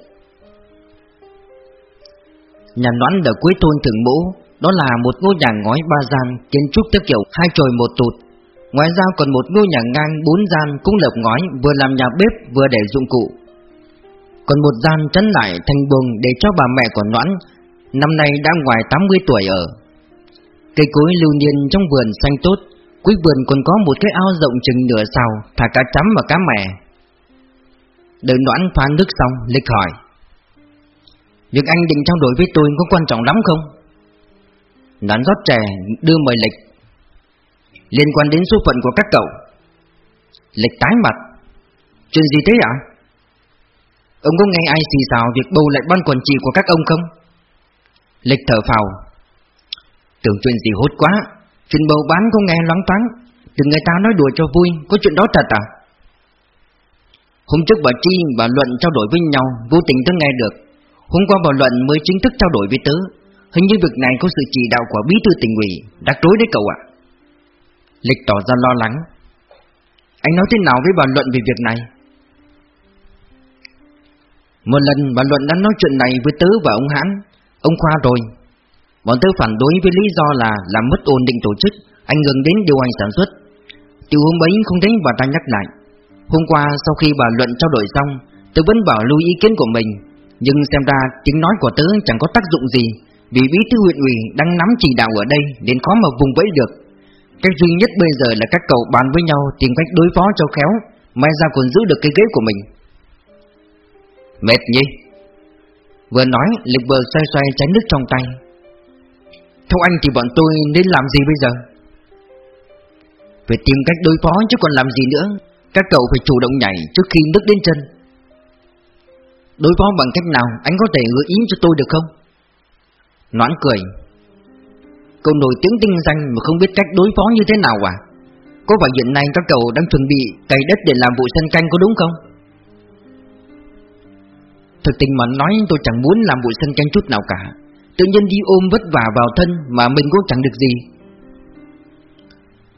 Nhà Noãn ở cuối thôn Thường Mũ, Đó là một ngôi nhà ngói ba gian, Kiến trúc theo kiểu hai trồi một tụt. Ngoài ra còn một ngôi nhà ngang bốn gian cũng lợp ngói, Vừa làm nhà bếp, vừa để dụng cụ. Còn một gian chắn lại thành buồng để cho bà mẹ của Noãn Năm nay đã ngoài 80 tuổi ở Cây cối lưu niên trong vườn xanh tốt, Cuối vườn còn có một cái ao rộng chừng nửa sào, Thả cá chấm và cá mè Đợi noãn pha nước xong, Lịch hỏi, Việc anh định trao đổi với tôi có quan trọng lắm không? Noãn rót trẻ đưa mời Lịch Liên quan đến số phận của các cậu Lịch tái mặt, Chuyện gì thế ạ? Ông có nghe ai xì xào việc bầu lại ban quản trị của các ông không? Lịch thở phào. Tưởng chuyện gì hốt quá, Chuyện bầu bán không nghe loáng toáng Đừng người ta nói đùa cho vui, Có chuyện đó thật à? Hôm trước bà Chi và Luận trao đổi với nhau, Vô tình tôi nghe được. Hôm qua bà Luận mới chính thức trao đổi với tớ. Hình như việc này có sự chỉ đạo của bí thư tỉnh ủy Đắc rối đấy cậu ạ. Lịch tỏ ra lo lắng. Anh nói thế nào với bà Luận về việc này? Một lần bà Luận đã nói chuyện này với tớ và ông Hãn. Ông Khoa rồi. Bọn tôi phản đối với lý do là làm mất ổn định tổ chức, Ảnh hưởng đến điều hành sản xuất. Từ hôm ấy không thấy bà ta nhắc lại. Hôm qua sau khi bà luận trao đổi xong, Tôi vẫn bảo lưu ý kiến của mình. Nhưng xem ra tiếng nói của tớ chẳng có tác dụng gì, Vì bí thư huyện ủy đang nắm chỉ đạo ở đây Nên khó mà vùng vẫy được. Cách duy nhất bây giờ là các cậu bàn với nhau Tìm cách đối phó cho khéo Mai ra còn giữ được cái ghế của mình. Mệt nhỉ? Vừa nói, Lịch vừa xoay xoay chén nước trong tay. Theo anh, thì bọn tôi nên làm gì bây giờ? Phải tìm cách đối phó chứ còn làm gì nữa. Các cậu phải chủ động nhảy trước khi nước đến chân. Đối phó bằng cách nào? Anh có thể gợi ý cho tôi được không? Noãn cười. Cậu nổi tiếng tinh danh mà không biết cách đối phó như thế nào à? Có phải hiện nay các cậu đang chuẩn bị cày đất để làm vụ sân canh có đúng không? Thực tình mà nói, tôi chẳng muốn làm bụi sân canh chút nào cả. Tự nhiên đi ôm vất vả vào thân mà mình cũng chẳng được gì.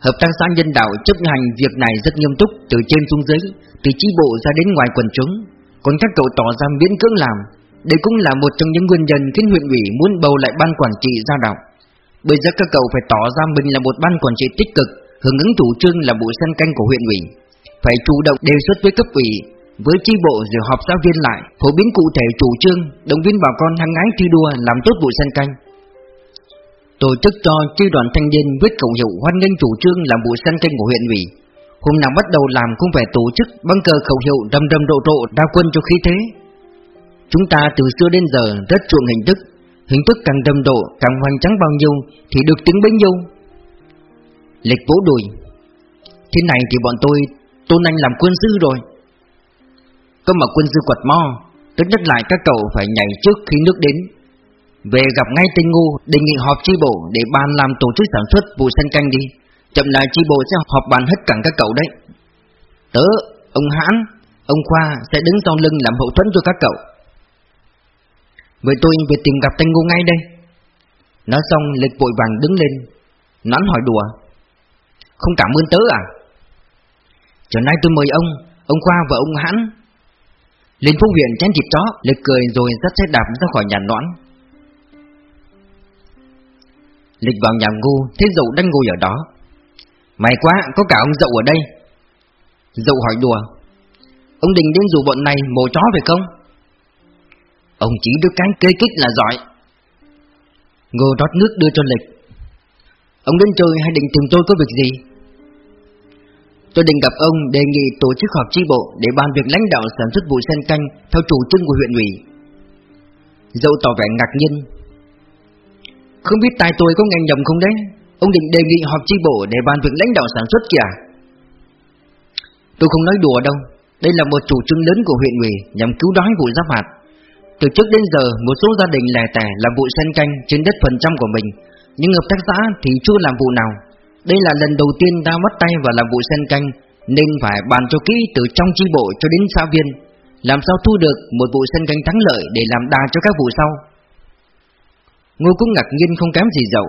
Hợp tác xã nhân đạo chấp hành việc này rất nghiêm túc, từ trên xuống dưới, Từ chi bộ ra đến ngoài quần chúng. Còn các cậu tỏ ra miễn cưỡng làm. Đây cũng là một trong những nguyên nhân khiến huyện ủy muốn bầu lại ban quản trị ra đạo Bây giờ các cậu phải tỏ ra mình là một ban quản trị tích cực, Hưởng ứng chủ trương là bộ sân canh của huyện ủy. Phải chủ động đề xuất với cấp ủy với chi bộ rồi họp giáo viên lại, phổ biến cụ thể chủ trương, động viên bà con hăng ái thi đua làm tốt vụ sen canh. Tổ chức cho chi đoàn thanh niên viết khẩu hiệu hoan nghênh chủ trương làm vụ sen canh của huyện ủy. Hôm nào bắt đầu làm cũng phải tổ chức băng cờ khẩu hiệu rầm rầm độ rộ đa quân cho khí thế. Chúng ta từ xưa đến giờ rất chuộng hình thức, hình thức càng rầm độ, càng hoành tráng bao nhiêu thì được tiếng bấy nhiêu. Lịch vỗ đùi. Thế này thì bọn tôi tôn anh làm quân sư rồi. Có mà quân dư quật mo Tức nhất lại các cậu phải nhảy trước khi nước đến. Về gặp ngay Tinh ngu Đề nghị họp chi bộ để ban làm tổ chức sản xuất vụ sen canh đi. Chậm lại chi bộ sẽ họp bàn hết cả các cậu đấy. Tớ, ông Hãn, ông Khoa sẽ đứng sau lưng làm hậu thuẫn cho các cậu. Vậy tôi về tìm gặp Tinh ngu ngay đây. Nói xong lịch vội vàng đứng lên Nắn hỏi đùa. Không cảm ơn tớ à? Chiều nay tôi mời ông Ông Khoa và ông Hãn lên phố huyện chén thịt chó Lịch cười rồi dắt xe đạp ra khỏi nhà noãn Lịch vào nhà ngu, Thấy dậu đang ngồi ở đó. May quá, có cả ông dậu ở đây. Dậu hỏi đùa, Ông định đến dù bọn này mổ chó phải không? Ông chỉ đứa cái kê kích là giỏi. Ngô rót nước đưa cho lịch. Ông đến chơi hay định tìm tôi có việc gì? Tôi định gặp ông đề nghị tổ chức họp chi bộ để bàn việc lãnh đạo sản xuất vụ sen canh theo chủ trương của huyện ủy. Dâu tỏ vẻ ngạc nhiên. Không biết tài tôi có ngành nhầm không đấy? Ông định đề nghị họp chi bộ để bàn việc lãnh đạo sản xuất kìa? Tôi không nói đùa đâu. Đây là một chủ trương lớn của huyện ủy nhằm cứu đói vụ giáp hạt. Từ trước đến giờ, một số gia đình lẻ tẻ làm vụ sen canh trên đất phần trăm của mình, nhưng hợp tác xã thì chưa làm vụ nào. Đây là lần đầu tiên ta bắt tay vào làm vụ sen canh, nên phải bàn cho kỹ từ trong chi bộ cho đến xã viên, làm sao thu được một vụ sen canh thắng lợi để làm đà cho các vụ sau. Ngô cũng ngạc nhiên không kém gì dậu.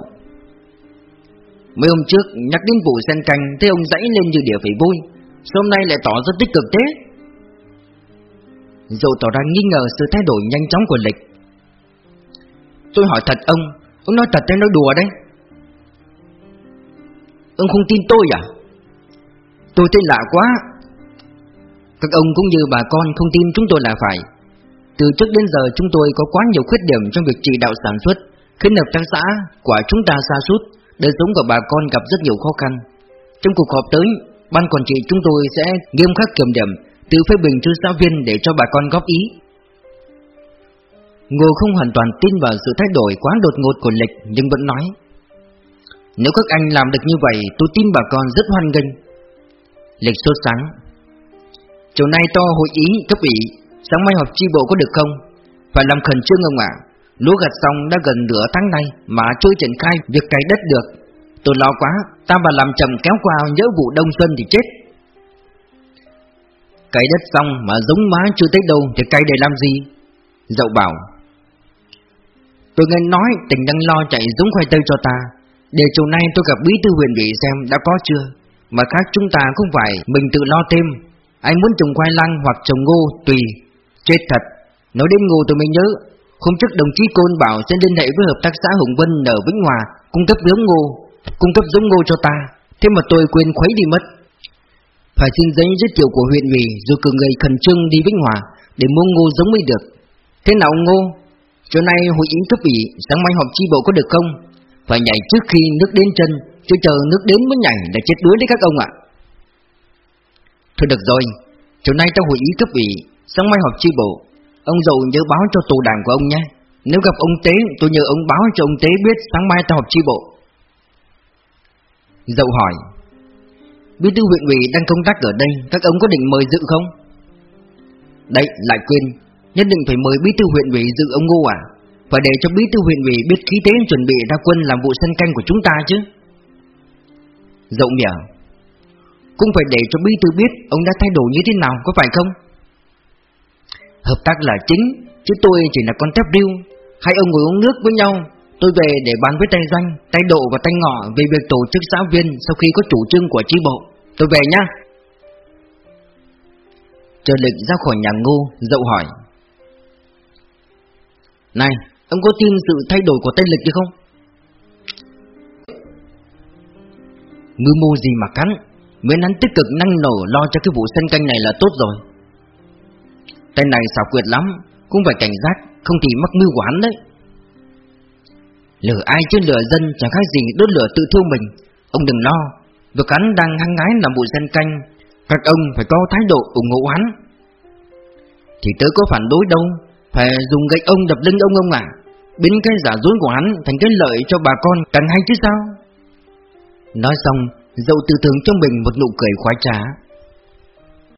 Mấy hôm trước nhắc đến vụ sen canh, thấy ông dãy lên như địa phải vui, sao hôm nay lại tỏ rất tích cực thế? Dậu tỏ ra nghi ngờ sự thay đổi nhanh chóng của lịch. Tôi hỏi thật ông, ông nói thật hay nói đùa đấy? Ông không tin tôi à? Tôi thấy lạ quá. Các ông cũng như bà con không tin chúng tôi là phải. Từ trước đến giờ chúng tôi có quá nhiều khuyết điểm trong việc chỉ đạo sản xuất, Khiến hợp tác xã của chúng ta xa sút, Đời sống của bà con gặp rất nhiều khó khăn. Trong cuộc họp tới, Ban quản trị chúng tôi sẽ nghiêm khắc kiểm điểm Tự phê bình cho giáo viên để cho bà con góp ý. Ngô không hoàn toàn tin vào sự thay đổi quá đột ngột của lịch Nhưng vẫn nói nếu các anh làm được như vậy, Tôi tin bà con rất hoan nghênh. Lịch sốt sáng. Chiều nay to hội ý cấp ủy Sáng mai họp chi bộ có được không? Phải làm khẩn trương ông ạ? Lúa gặt xong đã gần nửa tháng nay Mà chưa triển khai việc cày đất được. Tôi lo quá, Ta mà làm chậm kéo qua nhớ vụ đông xuân thì chết. Cày đất xong mà giống má chưa tới đâu Thì cày để làm gì? Dậu bảo, Tôi nghe nói tình đang lo chạy giống khoai tây cho ta để chiều nay tôi gặp bí thư huyện ủy xem đã có chưa. Mà khác chúng ta không phải mình tự lo thêm. Anh muốn trồng khoai lang hoặc trồng ngô tùy. Chết thật. Nói đến ngô tôi mới nhớ, Hôm trước đồng chí Côn bảo sẽ liên hệ với hợp tác xã Hùng Vân ở Vĩnh Hòa, Cung cấp giống ngô, Cung cấp giống ngô cho ta. Thế mà tôi quên khuấy đi mất. Phải xin giấy giới thiệu của huyện ủy Rồi cử người khẩn trương đi Vĩnh Hòa Để mua ngô giống mới được. Thế nào ngô? Chỗ nay hội ý cấp ủy, Sáng mai họp chi bộ có được không? Phải nhảy trước khi nước đến chân, Chứ chờ nước đến mới nhảy là chết đuối đấy các ông ạ. Thôi được rồi, Chiều nay trong hội ý cấp ủy, Sáng mai họp chi bộ. Ông giàu nhớ báo cho tổ đảng của ông nhé. Nếu gặp ông Tế, tôi nhờ ông báo cho ông Tế biết Sáng mai ta họp chi bộ. Dậu hỏi, Bí thư huyện ủy đang công tác ở đây, Các ông có định mời dự không? Đấy, lại quên, Nhất định phải mời bí thư huyện ủy dự ông Ngô à phải để cho bí thư huyện ủy biết khí thế chuẩn bị ra quân làm vụ sân canh của chúng ta chứ. Dậu nhở à? Cũng phải để cho bí thư biết Ông đã thay đổi như thế nào, có phải không? Hợp tác là chính, Chứ tôi chỉ là con tép riêu. Hai ông ngồi uống nước với nhau, Tôi về để bàn với tay danh, tay độ và tay ngọ Về việc tổ chức giáo viên Sau khi có chủ trương của chi bộ. Tôi về nhá. Chờ lịch ra khỏi nhà ngô, Dậu hỏi. Này Ông có tin sự thay đổi của tên Lịch hay không? Mưu mô gì mà cắn. Miễn hắn tích cực năng nổ lo cho cái vụ sân canh này là tốt rồi. Tên này xảo quyệt lắm, Cũng phải cảnh giác, Không thì mắc mưu của hắn đấy. Lửa ai chứ lửa dân, chẳng khác gì đốt lửa tự thiêu mình. Ông đừng lo, Việc hắn đang hăng ngái làm vụ sân canh, Các ông phải có thái độ ủng hộ hắn. Thì tớ có phản đối đâu, Phải dùng gậy ông đập lưng ông ông à biến cái giả dối của hắn thành cái lợi cho bà con càng hay chứ sao? Nói xong, Dậu tự tưởng trong mình một nụ cười khoái trá.